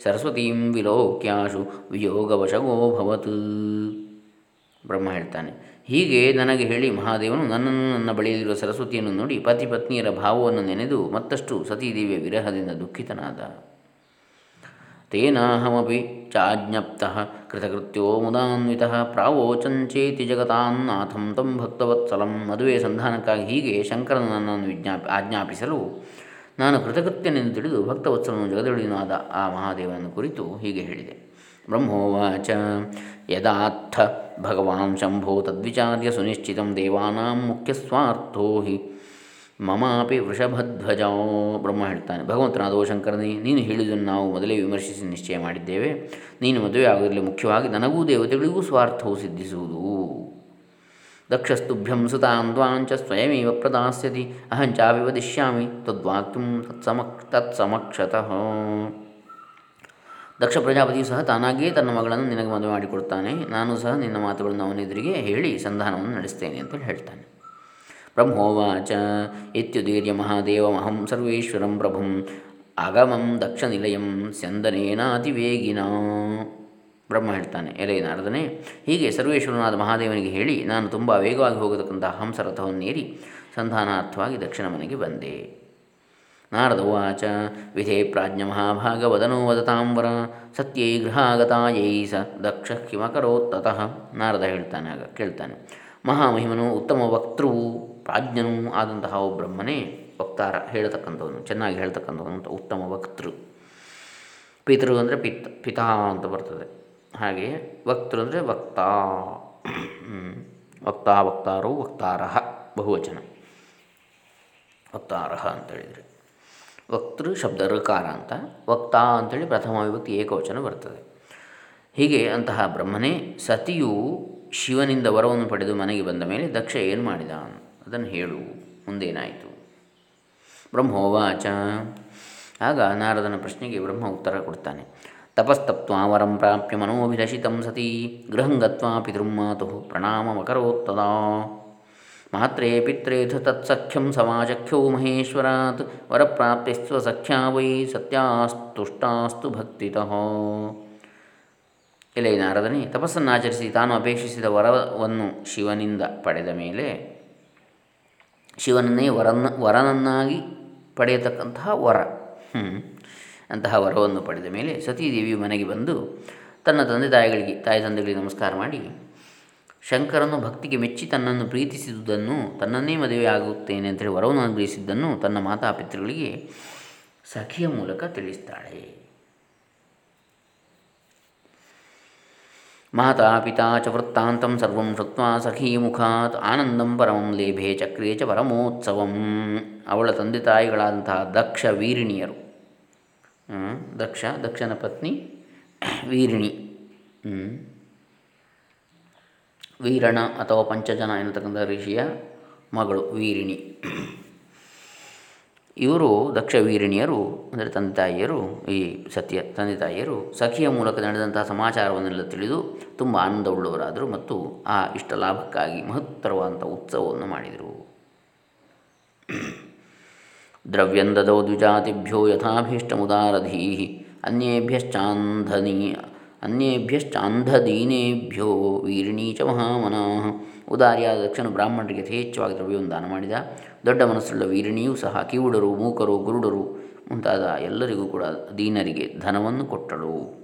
ಸರಸ್ವತೀಂ ವಿಲೋಕ್ಯಾಶು ವಿಯೋಗವಶಗೋಭವತ್ ಬ್ರಹ್ಮ ಹೇಳ್ತಾನೆ, ಹೀಗೆ ನನಗೆ ಹೇಳಿ ಮಹಾದೇವನು ನನ್ನನ್ನು ನನ್ನ ಬಳಿಯಲ್ಲಿರುವ ಸರಸ್ವತಿಯನ್ನು ನೋಡಿ ಪತಿ ಪತ್ನಿಯರ ಭಾವವನ್ನು ನೆನೆದು ಮತ್ತಷ್ಟು ಸತೀದೇವಿಯ ವಿರಹದಿಂದ ದುಃಖಿತನಾದ. ತೇನಾಹಮಪಿ ಚಾಜ್ಞಪ್ತಃ ಕೃತಕೃತ್ಯೋ ಮುದಾನ್ವಿತಃ ಪ್ರಾವೋಚಂಚೇತಿ ಜಗತಾನ್ನಾಥಂ ತಂ ಭಕ್ತವತ್ಸಲಂ ಮದುವೆ ಸಂಧಾನಕ್ಕಾಗಿ ಹೀಗೆ ಶಂಕರನ ನನ್ನನ್ನು ವಿಜ್ಞಾಪಿ, ಆಜ್ಞಾಪಿಸಲು ನಾನು ಕೃತಕೃತ್ಯನೆಂದು ತಿಳಿದು ಭಕ್ತವತ್ಸಲನು ಜಗದೊಳಿನಾದ ಆ ಮಹಾದೇವನನ್ನು ಕುರಿತು ಹೀಗೆ ಹೇಳಿದೆ. ಬ್ರಹ್ಮೋವಾಚ, ಯದಾರ್ಥ ಭಗವಾನ್ ಶಂಭೋ ತದ್ವಿಚಾರ್ಯ ಸುನಿಶ್ಚಿತ ದೇವಾನಾಂ ಮುಖ್ಯಸ್ವಾರ್ಥೋ ಹಿ ಮಮಾಪಿ ವೃಷಭಧ್ವಜೋ ಬ್ರಹ್ಮ ಹೇಳ್ತಾನೆ. ಭಗವಂತನಾದೋ ಶಂಕರನೇ ನೀನು ಹೇಳಿದನ್ನು ನಾವು ಮೊದಲೇ ವಿಮರ್ಶಿಸಿ ನಿಶ್ಚಯ ಮಾಡಿದ್ದೇವೆ. ನೀನು ಮದುವೆ ಆಗುವುದರಲ್ಲಿ ಮುಖ್ಯವಾಗಿ ನನಗೂ ದೇವತೆಗಳಿಗೂ ಸ್ವಾರ್ಥವು ಸಿದ್ಧಿಸುವುದು. ದಕ್ಷಸ್ತುಭ್ಯಂ ಸುತಾಂದ್ವಾಂಚ ಸ್ವಯಮೇವ ಪ್ರದಾಸ್ಯತಿ ಅಹಂಚಾವಿವದಿಷ್ಯಾಮಿ ತದ್ವಾಕ್ಯಂ ತತ್ಸಮಕ್, ತತ್ಸಮಕ್ಷತಃ. ದಕ್ಷ ಪ್ರಜಾಪತಿಯು ಸಹ ತಾನಾಗಿಯೇ ತನ್ನ ಮಗಳನ್ನು ನಿನಗೆ ಮದುವೆ ಮಾಡಿಕೊಡ್ತಾನೆ. ನಾನು ಸಹ ನಿನ್ನ ಮಾತುಗಳನ್ನು ಅವನೆದುರಿಗೆ ಹೇಳಿ ಸಂಧಾನವನ್ನು ನಡೆಸ್ತೇನೆ ಅಂತ ಹೇಳ್ತಾನೆ. ಬ್ರಹ್ಮೋವಾಚ ಇತ್ಯುದೀರ್ಯ ಮಹಾದೇವಮಹಂ ಸರ್ವೇಶ್ವರಂ ಪ್ರಭುಂ ಆಗಮಂ ದಕ್ಷನಿಲಯಂ ಸ್ಯಂದನೇನಾತಿವೇಗಿನ ಬ್ರಹ್ಮ ಹೇಳ್ತಾನೆ, ಎಲೆ ನಾರದನೆ, ಹೀಗೆ ಸರ್ವೇಶ್ವರನಾದ ಮಹಾದೇವನಿಗೆ ಹೇಳಿ, ನಾನು ತುಂಬ ವೇಗವಾಗಿ ಹೋಗತಕ್ಕಂಥ ಹಂಸರಥವನ್ನೇರಿ ಸಂಧಾನಾರ್ಥವಾಗಿ ದಕ್ಷಿಣ ಮನೆಗೆ ಬಂದೆ. ನಾರದ ಉಚ ವಿಧೇ ಪ್ರಾಜ್ಞ ಮಹಾಭಾಗವದನೋ ವದತಾಂಬರ ಸತ್ಯೈ ಗೃಹಾಗತಾಯೈ ಸ ದಕ್ಷ ಕಿಮಕರೋತ್ತತಃ, ನಾರದ ಹೇಳ್ತಾನೆ ಆಗ, ಕೇಳ್ತಾನೆ, ಮಹಾಮಹಿಮನು ಉತ್ತಮ ವಕ್ತೃವು ಪ್ರಾಜ್ಞನೂ ಆದಂತಹ ಬ್ರಹ್ಮನೇ ವಕ್ತಾರ ಹೇಳತಕ್ಕಂಥವನು, ಚೆನ್ನಾಗಿ ಹೇಳ್ತಕ್ಕಂಥವನು ಉತ್ತಮ ವಕ್ತೃ. ಪಿತೃ ಅಂದರೆ ಪಿತ್, ಪಿತಾ ಅಂತ ಬರ್ತದೆ. ಹಾಗೆ ವಕ್ತೃ ಅಂದರೆ ವಕ್ತಾ. ವಕ್ತಾ ವಕ್ತಾರೋ ವಕ್ತಾರಹ ಬಹುವಚನ. ವಕ್ತಾರಹ ಅಂತ ಹೇಳಿದರೆ. ವಕ್ತೃ ಶಬ್ದ ಋಕಾರ ಅಂತ, ವಕ್ತಾ ಅಂಥೇಳಿ ಪ್ರಥಮ ವಿಭಕ್ತಿ ಏಕವಚನ ಬರ್ತದೆ. ಹೀಗೆ ಅಂತಹ ಬ್ರಹ್ಮನೇ ಸತಿಯು ಶಿವನಿಂದ ವರವನ್ನು ಪಡೆದು ಮನೆಗೆ ಬಂದ ಮೇಲೆ ದಕ್ಷ ಏನು ಮಾಡಿದ? ಅದನ್ನು ಹೇಳು, ಮುಂದೇನಾಯಿತು? ಬ್ರಹ್ಮೋವಾಚ. ಆಗ ನಾರದನ ಪ್ರಶ್ನೆಗೆ ಬ್ರಹ್ಮ ಉತ್ತರ ಕೊಡ್ತಾನೆ. ತಪಸ್ತಪ್ವಾ ವರಂ ಪ್ರಾಪ್ಯ ಮನೋಭಿಲಷಿತಂ ಸತಿ ಗೃಹಂ ಗತ್ವಾ ಪ್ರಣಾಮ ಪ್ರಣಾಮಮಕರೋತ್ತದಾ. ಮಾತ್ರೇ ಪಿತ್ರೇಥ ತತ್ಸಖ್ಯಂ ಸಮಾಜಖ್ಯೋ ಮಹೇಶ್ವರಾತ್, ವರಪ್ರಾಪ್ತಿಸ್ವ ಸಖ್ಯಾ ವೈ ಸತ್ಯಾಸ್ತುಷ್ಟಾಸ್ತು ಭಕ್ತಿತಃ. ಎಲೆ ನಾರದನೇ, ತಪಸ್ಸನ್ನಾಚರಿಸಿ ತಾನು ಅಪೇಕ್ಷಿಸಿದ ವರವನ್ನು ಶಿವನಿಂದ ಪಡೆದ ಮೇಲೆ ಶಿವನನ್ನೇ ವರನ್ನ, ವರನನ್ನಾಗಿ ಪಡೆಯತಕ್ಕಂತಹ ವರ. ಅಂತಹ ವರವನ್ನು ಪಡೆದ ಮೇಲೆ ಸತೀದೇವಿಯು ಮನೆಗೆ ಬಂದು ತನ್ನ ತಂದೆ ತಾಯಿಗಳಿಗೆ, ತಾಯಿ ತಂದೆಗಳಿಗೆ ನಮಸ್ಕಾರ ಮಾಡಿ, ಶಂಕರನು ಭಕ್ತಿಗೆ ಮೆಚ್ಚಿ ತನ್ನನ್ನು ಪ್ರೀತಿಸಿದುದನ್ನು, ತನ್ನನ್ನೇ ಮದುವೆ ಆಗುತ್ತೇನೆ ಅಂತೇಳಿ ವರವನ್ನು ಅನುಗ್ರಹಿಸಿದ್ದನ್ನು ತನ್ನ ಮಾತಾಪಿತೃಗಳಿಗೆ ಸಖಿಯ ಮೂಲಕ ತಿಳಿಸ್ತಾಳೆ. ಮಾತಾ ಪಿತಾ ಚ ವೃತ್ತಾಂತಂ ಸರ್ವಂ श्रुत्वा ಸಖೀ ಮುಖಾತ್ ಆನಂದಂ ಪರಮಂ ಲೇಭೆ ಚಕ್ರೇ ಚ ಪರಮೋತ್ಸವಂ. ಅವಳ ತಂದೆ ತಾಯಿಗಳಾದಂತಹ ದಕ್ಷ ವೀರಿಣಿಯರು. ದಕ್ಷ, ದಕ್ಷನ ಪತ್ನಿ, ವೀರಿಣಿ. ವೀರಣ ಅಥವಾ ಪಂಚಜನ ಎನ್ನತಕ್ಕಂಥ ಋಷಿಯ ಮಗಳು, ವೀರಿಣಿ. ಇವರು ದಕ್ಷ ವೀರಿಣಿಯರು, ಅಂದರೆ ತಂದೆ ತಾಯಿಯರು, ಈ ಸತ್ಯ ತಂದೆ ತಾಯಿಯರು, ಸಖಿಯ ಮೂಲಕ ನಡೆದಂತಹ ಸಮಾಚಾರವನ್ನೆಲ್ಲ ತಿಳಿದು ತುಂಬ ಆನಂದವುಳ್ಳವರಾದರು ಮತ್ತು ಆ ಇಷ್ಟ ಲಾಭಕ್ಕಾಗಿ ಮಹತ್ತರವಾದಂಥ ಉತ್ಸವವನ್ನು ಮಾಡಿದರು. ದ್ರವ್ಯಂದದೌ ದ್ವಿಜಾತಿಭ್ಯೋ ಯಥಾಭೀಷ್ಟಮುದಾರಧೀ ಅನ್ಯೇಭ್ಯಶ್ಚಾಂಧನೀ, ಅನ್ಯೇಭ್ಯಶ್ಚಾಂಧದೀನೇಭ್ಯೋ ವೀರಿಣೀ ಚ ಮಹಾಮನಃ ಉದಾರಿಯಾದ ದಕ್ಷಿಣ ಬ್ರಾಹ್ಮಣರಿಗೆ ಯಥೇಚ್ಛವಾಗಿ ದ್ರವ್ಯವನ್ನು ದಾನ ಮಾಡಿದ ದೊಡ್ಡ ಮನಸ್ಸುಳ್ಳ ವೀರಣಿಯೂ ಸಹ ಕಿವುಡರು, ಮೂಕರು, ಗುರುಡರು ಮುಂತಾದ ಎಲ್ಲರಿಗೂ ಕೂಡ ದೀನರಿಗೆ ಧನವನ್ನು ಕೊಟ್ಟಳು.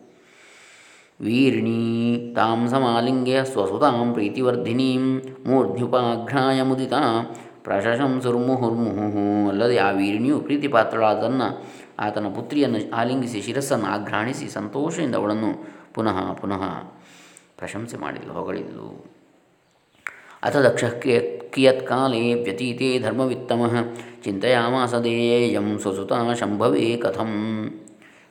ವೀರಿಣೀ ತಾಂ ಸಮಾಲಿಂಗ್ಯ ಸ್ವಸುತಾಂ ಪ್ರೀತಿವರ್ಧಿನೀಂ ಮೂರ್ಧ್ಯುಪಾಘ್ನಾಯ ಮುದಿತ ಪ್ರಶಂಸುರ್ಮುಹುರ್ಮುಹು ಅಲ್ಲದೆ ಆ ವೀರಿಣಿಯು ಪ್ರೀತಿಪಾತ್ರಳಾದನ್ನು ಆತನ ಪುತ್ರಿಯನ್ನು ಆಲಿಂಗಿಸಿ ಶಿರಸ್ಸನ್ನು ಆಘ್ರಾಣಿಸಿ ಸಂತೋಷದಿಂದ ಅವಳನ್ನು ಪುನಃ ಪುನಃ ಪ್ರಶಂಸೆ ಮಾಡಿದಳು ಹೊಗಳಿದ್ಲು ಅಥ ದಕ್ಷ ಕಿಯತ್ಕಾಲೇ ವ್ಯತೀತೆ ಧರ್ಮವಿತ್ತಮ ಚಿಂತೆಯಾಮಾಸ ದೇಯಂ ಸುಸುತ ಶಂಭವೇ ಕಥಂ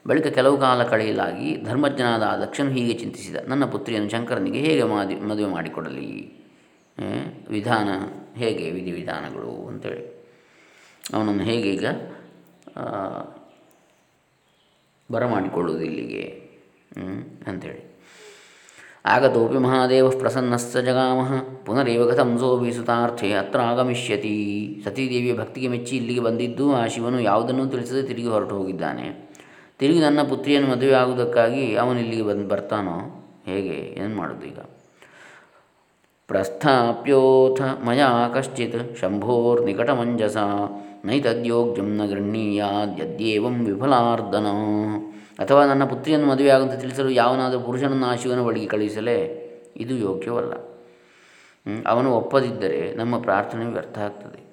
ಬಳಿಕ ಕೆಲವು ಕಾಲ ಕಳೆಯಲಾಗಿ ಧರ್ಮಜ್ಞನಾದ ಆ ದಕ್ಷನು ಹೀಗೆ ಚಿಂತಿಸಿದ, ನನ್ನ ಪುತ್ರಿಯನ್ನು ಶಂಕರನಿಗೆ ಹೇಗೆ ಮಾದಿ, ಮದುವೆ ಮಾಡಿಕೊಡಲಿ? ವಿಧಾನ ಹೇಗೆ, ವಿಧಿವಿಧಾನಗಳು ಅಂತೇಳಿ. ಅವನನ್ನು ಹೇಗೆ ಈಗ ಬರಮಾಡಿಕೊಳ್ಳುವುದು ಇಲ್ಲಿಗೆ? ಅಂಥೇಳಿ ಆಗತೋಪಿ ಮಹಾದೇವ ಪ್ರಸನ್ನಸ್ಸ ಜಗಾಮಃ ಪುನರೇವ ಕಥಂ ಸೋಭಿ ಸುತಾರ್ಥೆ ಅತ್ರ ಆಗಮಿಷ್ಯತಿ ಸತೀದೇವಿಯ ಭಕ್ತಿಗೆ ಮೆಚ್ಚಿ ಇಲ್ಲಿಗೆ ಬಂದಿದ್ದು ಆ ಶಿವನು ಯಾವುದನ್ನು ತಿಳಿಸದೆ ತಿರುಗಿ ಹೊರಟು ಹೋಗಿದ್ದಾನೆ। ತಿರುಗಿ ನನ್ನ ಪುತ್ರಿಯನ್ನು ಮದುವೆ ಆಗುವುದಕ್ಕಾಗಿ ಅವನು ಇಲ್ಲಿಗೆ ಬಂದು ಬರ್ತಾನೋ? ಹೇಗೆ? ಏನು ಮಾಡೋದು ಈಗ? ಪ್ರಸ್ಥಾಪ್ಯೋಥ ಮಯಾ ಕಶ್ಚಿತ್ ಶಂಭೋರ್ನಿಕಟಮಂಜಸ ನೈತದ್ಯೋಗ್ಯಂ ನ ಗೃಹೀಯಾದ್ಯದ್ಯೇವಂ ವಿಫಲಾರ್ದನ। ಅಥವಾ ನನ್ನ ಪುತ್ರಿಯನ್ನು ಮದುವೆಯಾಗುವಂತೆ ತಿಳಿಸಲು ಯಾವನಾದರೂ ಪುರುಷನನ್ನು ಆ ಶಿವನ ಬಳಿಗೆ ಕಳುಹಿಸಲೇ? ಇದು ಯೋಗ್ಯವಲ್ಲ. ಅವನು ಒಪ್ಪದಿದ್ದರೆ ನಮ್ಮ ಪ್ರಾರ್ಥನೆ ವ್ಯರ್ಥ ಆಗ್ತದೆ.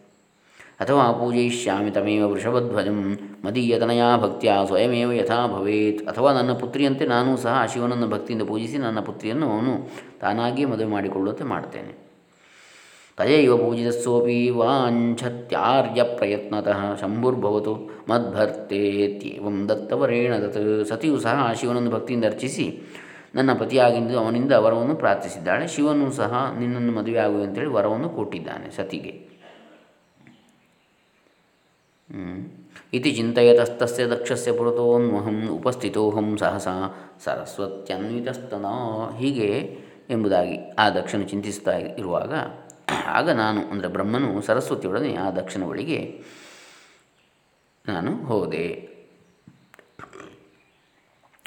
ಅಥವಾ ಪೂಜಯಿಷ್ಯಾಮಿ ತಮೇವ ವೃಷಭಧ್ವಜಂ ಮದೀಯತನಯಾ ಭಕ್ತಿಯ ಸ್ವಯಮೇವ ಯಥಾ ಭವೇತ್. ಅಥವಾ ನನ್ನ ಪುತ್ರಿಯಂತೆ ನಾನೂ ಸಹ ಶಿವನನ್ನು ಭಕ್ತಿಯಿಂದ ಪೂಜಿಸಿ ನನ್ನ ಪುತ್ರಿಯನ್ನು ಅವನು ತಾನಾಗಿಯೇ ಮದುವೆ ಮಾಡಿಕೊಳ್ಳುವಂತೆ ಮಾಡ್ತೇನೆ ತಯೈವ ಪೂಜಿತಸ್ಸೋಪಿ ವಾಂಛತ್ಯಾರ್ಯ ಪ್ರಯತ್ನತಃ ಶಂಭುರ್ಭವತು ಮದ್ಭರ್ತೇತ್ಯೇವಂ ದತ್ತವರೇಣ ದತ್. ಸತಿಯು ಸಹ ಶಿವನನ್ನು ಭಕ್ತಿಯಿಂದ ಅರ್ಚಿಸಿ ನನ್ನ ಪತಿಯಾಗಿಂದು ಅವನಿಂದ ವರವನ್ನು ಪ್ರಾರ್ಥಿಸಿದ್ದಾಳೆ. ಶಿವನು ಸಹ ನಿನ್ನನ್ನು ಮದುವೆ ಆಗುವಂತೇಳಿ ವರವನ್ನು ಕೊಟ್ಟಿದ್ದಾನೆ ಸತಿಗೆ. ಇತಿ ಚಿಂತೆಯತಸ್ತಸ್ಯ ದಕ್ಷಸ್ಯ ಪುರತೋನ್ವಹಂ ಉಪಸ್ಥಿತೋಹಂ ಸಹಸಾ ಸರಸ್ವತ್ಯನ್ವಿತಸ್ತನ ಹೀಗೆ ಎಂಬುದಾಗಿ ಆ ದಕ್ಷನು ಚಿಂತಿಸ್ತಾ ಇರುವಾಗ ಆಗ ನಾನು, ಅಂದರೆ ಬ್ರಹ್ಮನು ಸರಸ್ವತಿಯೊಡನೆ ಆ ದಕ್ಷಿಣ ಬಳಿಗೆ ನಾನು ಹೋದೆ.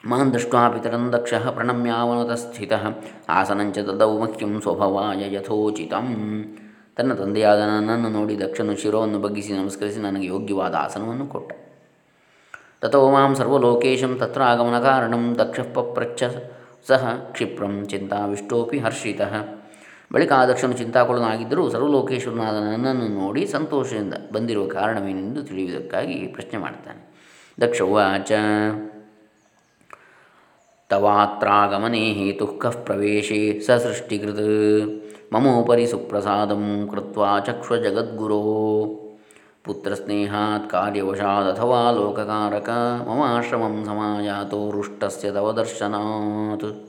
ಮಾನ್ ದೃಷ್ಟ್ವಾ ಪಿತರಂ ದಕ್ಷ ಪ್ರಣಮ್ಯಾವನತ ಸ್ಥಿತ ಆಸನಂಚ ದದೌ ಸ್ವಭವಾಯ ಯಥೋಚಿತಂ. ತನ್ನ ತಂದೆಯಾದ ನನ್ನನ್ನು ನೋಡಿ ದಕ್ಷನು ಶಿರೋವನ್ನು ಬಗ್ಗಿಸಿ ನಮಸ್ಕರಿಸಿ ನನಗೆ ಯೋಗ್ಯವಾದ ಆಸನವನ್ನು ಕೊಟ್ಟ. ತಥೋ ಮಾಂ ಸರ್ವಲೋಕೇಶಂ ತತ್ರ ಆಗಮನ ಕಾರಣಂ, ದಕ್ಷ ಪಪ್ರಚ್ಛ ಸಹ ಕ್ಷಿಪ್ರಂ ಚಿಂತಾವಿಷ್ಟೋಪಿ ಹರ್ಷಿತಃ. ಬಳಿಕ ಆ ದಕ್ಷನು ಚಿಂತಾಕುಳನಾಗಿದ್ದರೂ ಸರ್ವಲೋಕೇಶ್ವರನಾದ ನನ್ನನ್ನು ನೋಡಿ ಸಂತೋಷದಿಂದ ಬಂದಿರುವ ಕಾರಣವೇನೆಂದು ತಿಳಿಯುವುದಕ್ಕಾಗಿ ಪ್ರಶ್ನೆ ಮಾಡ್ತಾನೆ. ದಕ್ಷ ಉಚ ತವಾತ್ರಾಗಮನೆ ಹೇತು ಪ್ರವೇಶೆ ಸ ಸೃಷ್ಟಿಕೃತ್ ಮಮೋಪರಿ ಸುಪ್ರಸಾದಂ ಕೃತ್ವಾ ಜಗದ್ಗುರೋ ಪುತ್ರಸ್ನೇಹಾತ್ ಕಾರ್ಯವಶಾದಥವಾ ಲೋಕಕಾರಕ. ಮಮಾಶ್ರಮಂ ಸಮಾಯಾತೋ ರುಷ್ಟಸ್ಯ ತವ ದರ್ಶನಾತ್.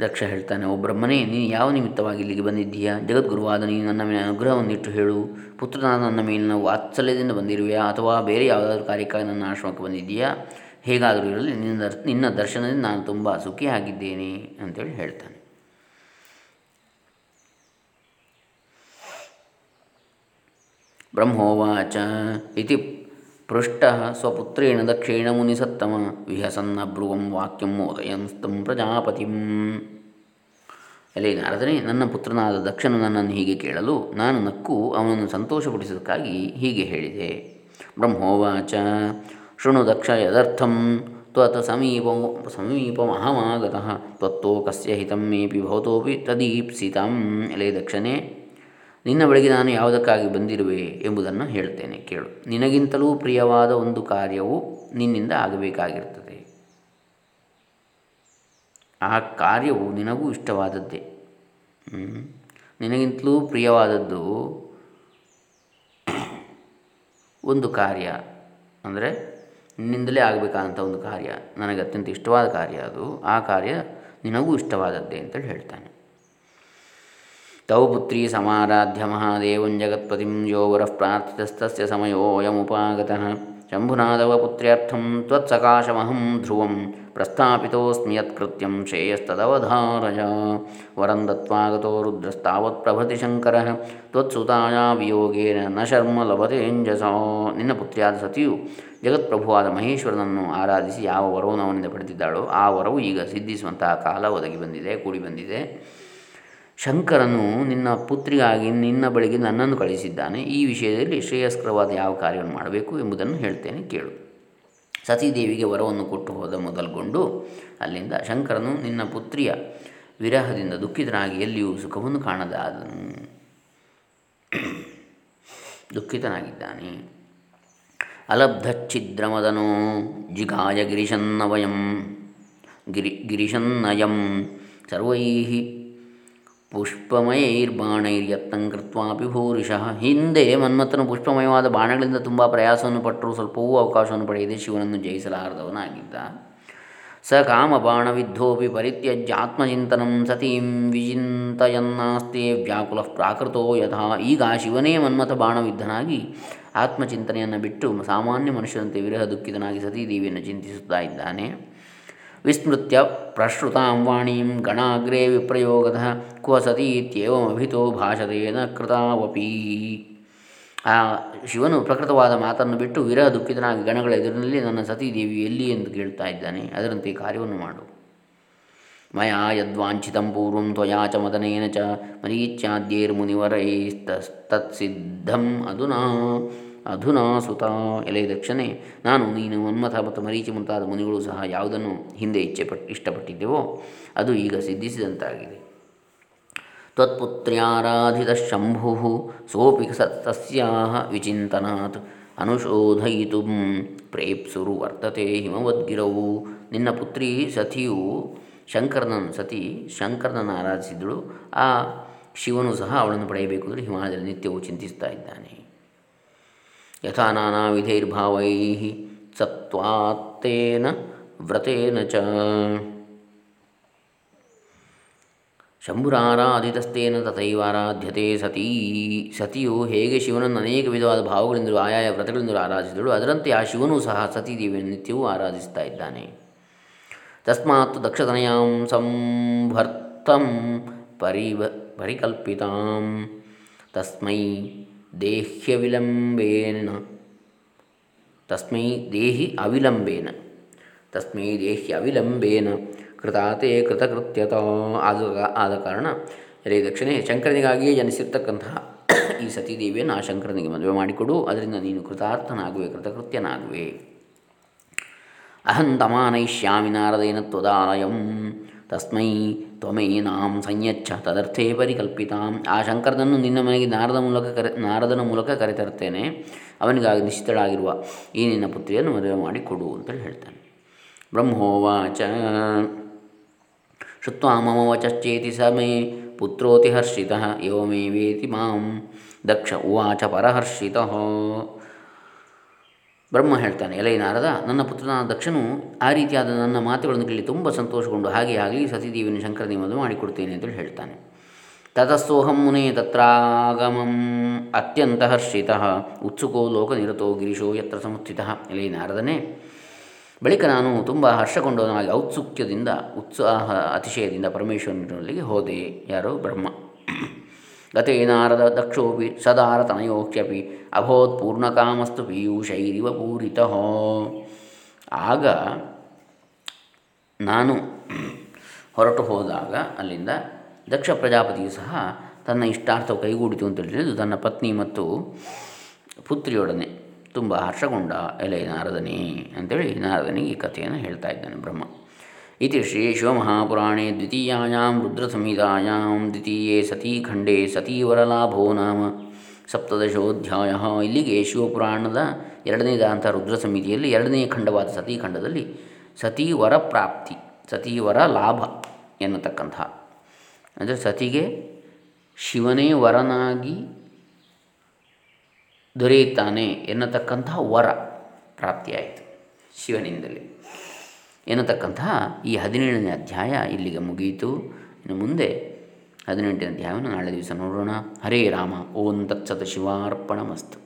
ದಕ್ಷ ಹೇಳ್ತಾನೆ ಒಬ್ಬ ಬ್ರಹ್ಮನೇ ನೀನು ಯಾವ ನಿಮಿತ್ತವಾಗಿ ಇಲ್ಲಿಗೆ ಬಂದಿದ್ದೀಯಾ? ಜಗದ್ಗುರುವಾದ ನೀನು ನನ್ನ ಮೇಲೆ ಅನುಗ್ರಹವನ್ನಿಟ್ಟು ಹೇಳು. ಪುತ್ರನಾದ ನನ್ನ ಮೇಲಿನ ವಾತ್ಸಲ್ಯದಿಂದ ಬಂದಿರುವೆಯಾ? ಅಥವಾ ಬೇರೆ ಯಾವುದಾದ್ರೂ ಕಾರ್ಯಕ್ಕಾಗಿ ನನ್ನ ಆಶ್ರಮಕ್ಕೆ ಬಂದಿದ್ದೀಯಾ? ಹೇಗಾದರೂ ಇರಲಿ, ನಿನ್ನ ನಿನ್ನ ದರ್ಶನದಿಂದ ನಾನು ತುಂಬ ಸುಖಿಯಾಗಿದ್ದೇನೆ, ಅಂತೇಳಿ ಹೇಳ್ತಾನೆ. ಬ್ರಹ್ಮೋವಾಚ ಇತಿ ಪೃಷ್ಟ ಸ್ವಪುತ್ರೇಣ ದಕ್ಷೇಣ ಮುನಿಸತ್ತಮ ವಿಹಸನ್ನ ಬ್ರುವಂ ವಾಕ್ಯಂ ಮೋದಯಂಸ್ತಂ ಪ್ರಜಾಪತಿಂ ಎಲೆ ನಾರದನೇ ನನ್ನ ಪುತ್ರನಾದ ದಕ್ಷನು ನನ್ನನ್ನು ಹೀಗೆ ಕೇಳಲು ನಾನು ನಕ್ಕು ಅವನನ್ನು ಸಂತೋಷಪಡಿಸೋದಕ್ಕಾಗಿ ಹೀಗೆ ಹೇಳಿದೆ. ಬ್ರಹ್ಮೋವಾಚ, ಶೃಣು ದಕ್ಷ ಯದರ್ಥಂ, ತ್ವತ್ ಸಮೀಪ ಸಮೀಪಮಹಮಾಗತಃ ತ್ವತ್ತೋ ಕಸ್ಯ ಹಿತಂ ಮೇಪಿ ಭವತೋಪಿ ತದೀಪ್ಸಿತಂ। ಎಲೆ ದಕ್ಷನೇ ನಿನ್ನ ಬಳಿಗೆ ನಾನು ಯಾವುದಕ್ಕಾಗಿ ಬಂದಿರುವೆ ಎಂಬುದನ್ನು ಹೇಳ್ತೇನೆ ಕೇಳು. ನಿನಗಿಂತಲೂ ಪ್ರಿಯವಾದ ಒಂದು ಕಾರ್ಯವು ನಿನ್ನಿಂದ ಆಗಬೇಕಾಗಿರ್ತದೆ ಆ ಕಾರ್ಯವು ನಿನಗೂ ಇಷ್ಟವಾದದ್ದೇ. ನಿನಗಿಂತಲೂ ಪ್ರಿಯವಾದದ್ದು ಒಂದು ಕಾರ್ಯ. ಅಂದರೆ ನಿನ್ನಿಂದಲೇ ಆಗಬೇಕಾದಂಥ ಒಂದು ಕಾರ್ಯ. ನನಗೆ ಅತ್ಯಂತ ಇಷ್ಟವಾದ ಕಾರ್ಯ ಅದು. ಆ ಕಾರ್ಯ ನಿನಗೂ ಇಷ್ಟವಾದದ್ದೇ ಅಂತೇಳಿ ಹೇಳ್ತಾನೆ. ತೌ ಪುತ್ರಿ ಸಮಾರಾಧ್ಯ ಮಹಾದೇವಂ ಜಗತ್ಪತಿ ಯೋ ವರಃ ಪ್ರಾರ್ಥಿತಸ್ತಸ್ಯ ಸಮಯೋಯಮುಪಾಗತಃ ಶಂಭುನಾಥವ ಪುತ್ರ್ಯರ್ಥಂ ತ್ವತ್ಸಕಾಶಮಹಂ ಧ್ರುವಂ ಪ್ರಸ್ಥಾಪಿತೋಸ್ಮಿ ಯತ್ಕೃತ್ಯಂ ಶ್ರೇಯಸ್ತದವಧಾರಯ ವರಂ ದತ್ವಾಗತೋ ರುದ್ರಸ್ತಾವತ್ ಪ್ರಭತಿ ಶಂಕರ ತ್ವತ್ಸುತಾಯ ವಿಯೋಗೇನ ನ ಶರ್ಮ ಲಭತೆಂಜಸ ನಿನ್ನ ಪುತ್ರಿಯಾದ ಸತಿಯು ಜಗತ್ಪ್ರಭುವಾದ ಮಹೇಶ್ವರನನ್ನು ಆರಾಧಿಸಿ ಯಾವ ವರವನ್ನು ಅವನಿಂದ ಪಡೆದಿದ್ದಾಳೋ, ಆ ವರವು ಈಗ ಸಿದ್ಧಿಸುವಂತಹ ಕಾಲ ಒದಗಿ ಬಂದಿದೆ, ಕೂಡಿ ಬಂದಿದೆ. ಶಂಕರನು ನಿನ್ನ ಪುತ್ರಿಗಾಗಿ ನಿನ್ನ ಬಳಿಗೆ ನನ್ನನ್ನು ಕಳಿಸಿದ್ದಾನೆ ಈ ವಿಷಯದಲ್ಲಿ ಶ್ರೇಯಸ್ಕರವಾದ ಯಾವ ಕಾರ್ಯವನ್ನು ಮಾಡಬೇಕು ಎಂಬುದನ್ನು ಹೇಳ್ತೇನೆ, ಕೇಳು. ಸತೀದೇವಿಗೆ ವರವನ್ನು ಕೊಟ್ಟು ಹೋದ ಮೊದಲುಗೊಂಡು ಅಲ್ಲಿಂದ ಶಂಕರನು ನಿನ್ನ ಪುತ್ರಿಯ ವಿರಹದಿಂದ ದುಃಖಿತನಾಗಿ ಎಲ್ಲಿಯೂ ಸುಖವನ್ನು ಕಾಣದಾದನು. ದುಃಖಿತನಾಗಿದ್ದಾನೆ. ಅಲಬ್ಧಚ್ಛಿದ್ರಮದನೋ ಜಿಗಾಯ ಗಿರಿಶನ್ನವಯಂ, ಗಿರಿ ಗಿರಿಶನ್ನಯಂ ಸರ್ವೈ ಪುಷ್ಪಮಯೈರ್ಬಾಣೈರ್ಯತ್ನಂ ಕೃತ್ವಾಪಿ ಭೂರಿಶಃ ಹಿಂದೆ ಮನ್ಮಥನು ಪುಷ್ಪಮಯವಾದ ಬಾಣಗಳಿಂದ ತುಂಬ ಪ್ರಯಾಸವನ್ನು ಪಟ್ಟರೂ ಸ್ವಲ್ಪವೂ ಅವಕಾಶವನ್ನು ಪಡೆಯದೆ ಶಿವನನ್ನು ಜಯಿಸಲಾರದವನಾಗಿದ್ದ. ಸ ಕಾಮಬಾಣವಿದ್ಧೋಪಿ ಪರಿತ್ಯಜ್ಯಾತ್ಮಚಿಂತನಂ ಸತೀಂ ವಿಚಿಂತಯನ್ನಾಸ್ತೆ ವ್ಯಾಕುಲ ಪ್ರಾಕೃತೋ ಯಥಾ. ಈಗ ಶಿವನೇ ಮನ್ಮಥ ಬಾಣವಿದ್ಧನಾಗಿ ಆತ್ಮಚಿಂತನೆಯನ್ನು ಬಿಟ್ಟು ಸಾಮಾನ್ಯ ಮನುಷ್ಯನಂತೆ ವಿರಹ ದುಃಖಿತನಾಗಿ ಸತೀದೇವಿಯನ್ನು ಚಿಂತಿಸುತ್ತಾ ಇದ್ದಾನೆ. ವಿಸ್ಮೃತ್ಯ ಪ್ರಶ್ರುತಾಂ ವಾಣೀಂ ಗಣಾಗ್ರೇ ವಿಪ್ರಯೋಗದ ಕ್ವ ಸತೀತ್ಯೇವಮಭಿತೋ ಭಾಷತೆ ನ ಕೃತಾವಪಿ. ಆ ಶಿವನು ಪ್ರಕೃತವಾದ ಮಾತನ್ನು ಬಿಟ್ಟು ವಿರಹ ದುಃಖಿತನಾಗಿ ಗಣಗಳ ಎದುರಿನಲ್ಲಿ ನನ್ನ ಸತೀದೇವಿ ಎಲ್ಲಿ ಎಂದು ಕೇಳ್ತಾ ಇದ್ದಾನೆ, ಅದರಂತೆ ಕಾರ್ಯವನ್ನು ಮಾಡು. ಮಯಾ ಯದ್ವಾಂಛಿತಂ ಪೂರ್ವಂ ತ್ವಯಾ ಚ ಮದನೇನ ಚ ಮರೀಚ್ಯಾದ್ಯೈರ್ಮುನಿವರೈಸ್ತತ್ಸಿದ್ಧಂ ಅಧುನಾ ಅಧುನಾ ಸುತ. ಎಲೆ ದಕ್ಷನೇ ನಾನು, ನೀನು, ಮನ್ಮಥ ಮತ್ತು ಮರೀಚಿ ಮುಂತಾದ ಮುನಿಗಳು ಸಹ ಯಾವುದನ್ನು ಹಿಂದೆ ಇಚ್ಛೆ ಪಟ್ಟು ಇಷ್ಟಪಟ್ಟಿದ್ದೆವೋ, ಅದು ಈಗ ಸಿದ್ಧಿಸಿದಂತಾಗಿದೆ. ತ್ವತ್ಪುತ್ರ್ಯಾರಾಧಿತ ಶಂಭು ಸೋಪಿ ತಸ್ಯಾ ವಿಚಿಂತನಾತ್. ಅನುಶೋಧಯಿತು ಪ್ರೇಪ್ಸುರು ವರ್ತತೆ ಹಿಮವದ್ಗಿರವು. ನಿನ್ನ ಪುತ್ರಿ ಸತಿಯು ಶಂಕರನನ್ನು ಸತಿ ಶಂಕರನನ್ನು ಆರಾಧಿಸಿದಳು ಆ ಶಿವನು ಸಹ ಅವಳನ್ನು ಪಡೆಯಬೇಕು ಅಂದರೆ ಹಿಮಾಲಯದಲ್ಲಿ ನಿತ್ಯವೂ ಚಿಂತಿಸ್ತಾ ಇದ್ದಾನೆ. ಯಥಾ ನಾನಾ ವಿಧೈರ್ಭಾವೈ ಸತ್ವಾತ್ತೇನ ವ್ರತೇನ ಚ ಶಂಭುರಾರಾಧಿತಸ್ತೇನ ತಥೈವಾರಾಧ್ಯತೆ ಸತೀ ಸತಿಯು ಹೇಗೆ ಶಿವನನ್ನು ಅನೇಕ ವಿಧವಾದ ಭಾವಗಳಿಂದಲೂ ಆಯಾಯ ವ್ರತಗಳಿಂದಲೂ ಆರಾಧಿಸಿದಳು ಅದರಂತೆ ಆ ಶಿವನೂ ಸಹ ಸತೀದೇವಿಯನ್ನು ನಿತ್ಯವೂ ಆರಾಧಿಸ್ತಾ ಇದ್ದಾನೆ. ತಸ್ಮಾತ್ ದಕ್ಷತನಯಾಂ ಸಂಭರ್ತಂ ಪರಿವ, ಪರಿಕಲ್ಪಿತಾಂ. ತಸ್ಮೈ ದೇಹ್ಯವಿಲಂಬೇನ. ತಸ್ಮೈ ದೇಹಿ ಅವಿಲಂಬೇನ. ತಸ್ಮೈ ದೇಹ್ಯ ಅವಿಲಂಬೇನ. ಕೃತಾತೆ ಕೃತಕೃತ್ಯತ. ಆದ ಆದ ಕಾರಣ ರೇ ದಕ್ಷಿಣೆ ಶಂಕರನಿಗಾಗಿಯೇ ಜನಿಸಿರ್ತಕ್ಕಂತಹ ಈ ಸತೀದೇವಿಯನ್ನು ಆ ಶಂಕರನಿಗೆ ಮದುವೆ ಮಾಡಿಕೊಡು. ಅದರಿಂದ ನೀನು ಕೃತಾರ್ಥನಾಗುವೆ, ಕೃತಕೃತ್ಯನಾಗುವೆ. ಅಹಂ ತಮಾನೈಷ್ಯಾಮಿ ನಾರದೇನ ತ್ವದಾಲಯಂ. ತಸ್ಮೈ ತ್ವಮೇನಾಂ ಸಂಯಚ್ಛ. ತದರ್ಥೇ ಪರಿಕಲ್ಪಿತಾಂ. ಆ ಶಂಕರನನ್ನು ನಿನ್ನ ಮನೆಗೆ ನಾರದ ಮೂಲಕ ಕರೆ, ನಾರದನ ಮೂಲಕ ಕರೆತರ್ತೇನೆ. ಅವನಿಗಾಗಿ ನಿಶ್ಚಿತಳಾಗಿರುವ ಈ ನಿನ್ನ ಪುತ್ರಿಯನ್ನು ಮದುವೆ ಮಾಡಿ ಕೊಡು ಅಂತೇಳಿ ಹೇಳ್ತಾನೆ. ಬ್ರಹ್ಮೋವಾಚ. ಶುತ್ವಾ ಮಮ ವಚಶ್ಚೇತಿ ಸ ಮೇ ಪುತ್ರೋತಿ ಹರ್ಷಿತಃ ವೇತಿ ಮಾಂ. ದಕ್ಷ ಉವಾಚ ಪರಹರ್ಷಿತಃ. ಬ್ರಹ್ಮ ಹೇಳ್ತಾನೆ, ಎಲೈ ನಾರದ, ನನ್ನ ಪುತ್ರನಾದ ದಕ್ಷನು ಆ ರೀತಿಯಾದ ನನ್ನ ಮಾತುಗಳನ್ನು ಕೇಳಿ ತುಂಬ ಸಂತೋಷಗೊಂಡು ಹಾಗೆ ಆಗಲಿ ಸತೀದೇವಿನ ಶಂಕರ ಮದುವೆ ಮಾಡಿಕೊಡ್ತೇನೆ ಅಂತೇಳಿ ಹೇಳ್ತಾನೆ. ತತಸ್ಸೋಹಂ ಮುನೆ ತತ್ರಾಗಮಂ ಅತ್ಯಂತ ಹರ್ಷಿತ, ಉತ್ಸುಕೋ ಲೋಕನಿರತೋ ಗಿರೀಶೋ ಯತ್ರ ಸಮುತ್ಥಿತ. ಎಲೈ ನಾರದನೇ, ಬಳಿಕ ನಾನು ತುಂಬ ಹರ್ಷಗೊಂಡವನಾಗಿ ಔತ್ಸುಕ್ಯದಿಂದ, ಉತ್ಸಾಹ, ಅತಿಶಯದಿಂದ ಪರಮೇಶ್ವರನಲ್ಲಿಗೆ ಹೋದೆ. ಯಾರೋ ಬ್ರಹ್ಮ. ಗತೇ ನಾರದ ದಕ್ಷೋಪಿ ಸದಾರತನಯೋಕ್ಷ್ಯಪಿ ಅಭೋತ್ ಪೂರ್ಣಕಾಮಸ್ತು ಪೀಯೂಷೈರಿವ ಪೂರಿತ ಆಗ ನಾನು ಹೊರಟು ಹೋದಾಗ ಅಲ್ಲಿಂದ ದಕ್ಷ ಪ್ರಜಾಪತಿಯು ಸಹ ತನ್ನ ಇಷ್ಟಾರ್ಥವು ಕೈಗೂಡಿತು ಅಂತ ತಿಳಿದು ತನ್ನ ಪತ್ನಿ ಮತ್ತು ಪುತ್ರಿಯೊಡನೆ ತುಂಬ ಹರ್ಷಗೊಂಡ ಎಲೆ ನಾರದನೇ ಅಂತೇಳಿ ನಾರದನಿಗೆ ಈ ಕಥೆಯನ್ನು ಹೇಳ್ತಾ ಇದ್ದಾನೆ ಬ್ರಹ್ಮ. ಇತಿ ಶ್ರೀ ಶಿವಮಹಾಪುರಾಣೇ ದ್ವಿತೀಯಾಂ ರುದ್ರಸಂಹಿತಾಯಾಂ ದ್ವಿತೀಯೇ ಸತೀಖಂಡೇ ಸತೀವರಲಾಭೋ ನಾಮ ಸಪ್ತದಶೋಧ್ಯಾಯ ಇಲ್ಲಿಗೆ ಶಿವಪುರಾಣದ ಎರಡನೇದಾಂಥ ರುದ್ರ ಸಮಿತಿಯಲ್ಲಿ ಎರಡನೇ ಖಂಡವಾದ ಸತೀಖಂಡದಲ್ಲಿ ಸತೀವರ ಪ್ರಾಪ್ತಿ ಸತೀವರ ಲಾಭ ಎನ್ನತಕ್ಕಂಥ. ಅಂದರೆ ಸತಿಗೆ ಶಿವನೇ ವರನಾಗಿ ದೊರೆಯುತ್ತಾನೆ ಎನ್ನತಕ್ಕಂತಹ ವರ ಪ್ರಾಪ್ತಿಯಾಯಿತು ಶಿವನಿಂದಲೇ. ಎನ್ನತಕ್ಕಂತಹ ಈ ಹದಿನೇಳನೇ ಅಧ್ಯಾಯ ಇಲ್ಲಿಗೆ ಮುಗಿಯಿತು. ಇನ್ನು ಮುಂದೆ ಹದಿನೆಂಟನೇ ಅಧ್ಯಾಯವನ್ನು ನಾಳೆ ದಿವಸ ನೋಡೋಣ. ಹರೇ ರಾಮ, ಓಂ ತತ್ಸತ ಶಿವಾರ್ಪಣಮಸ್ತು.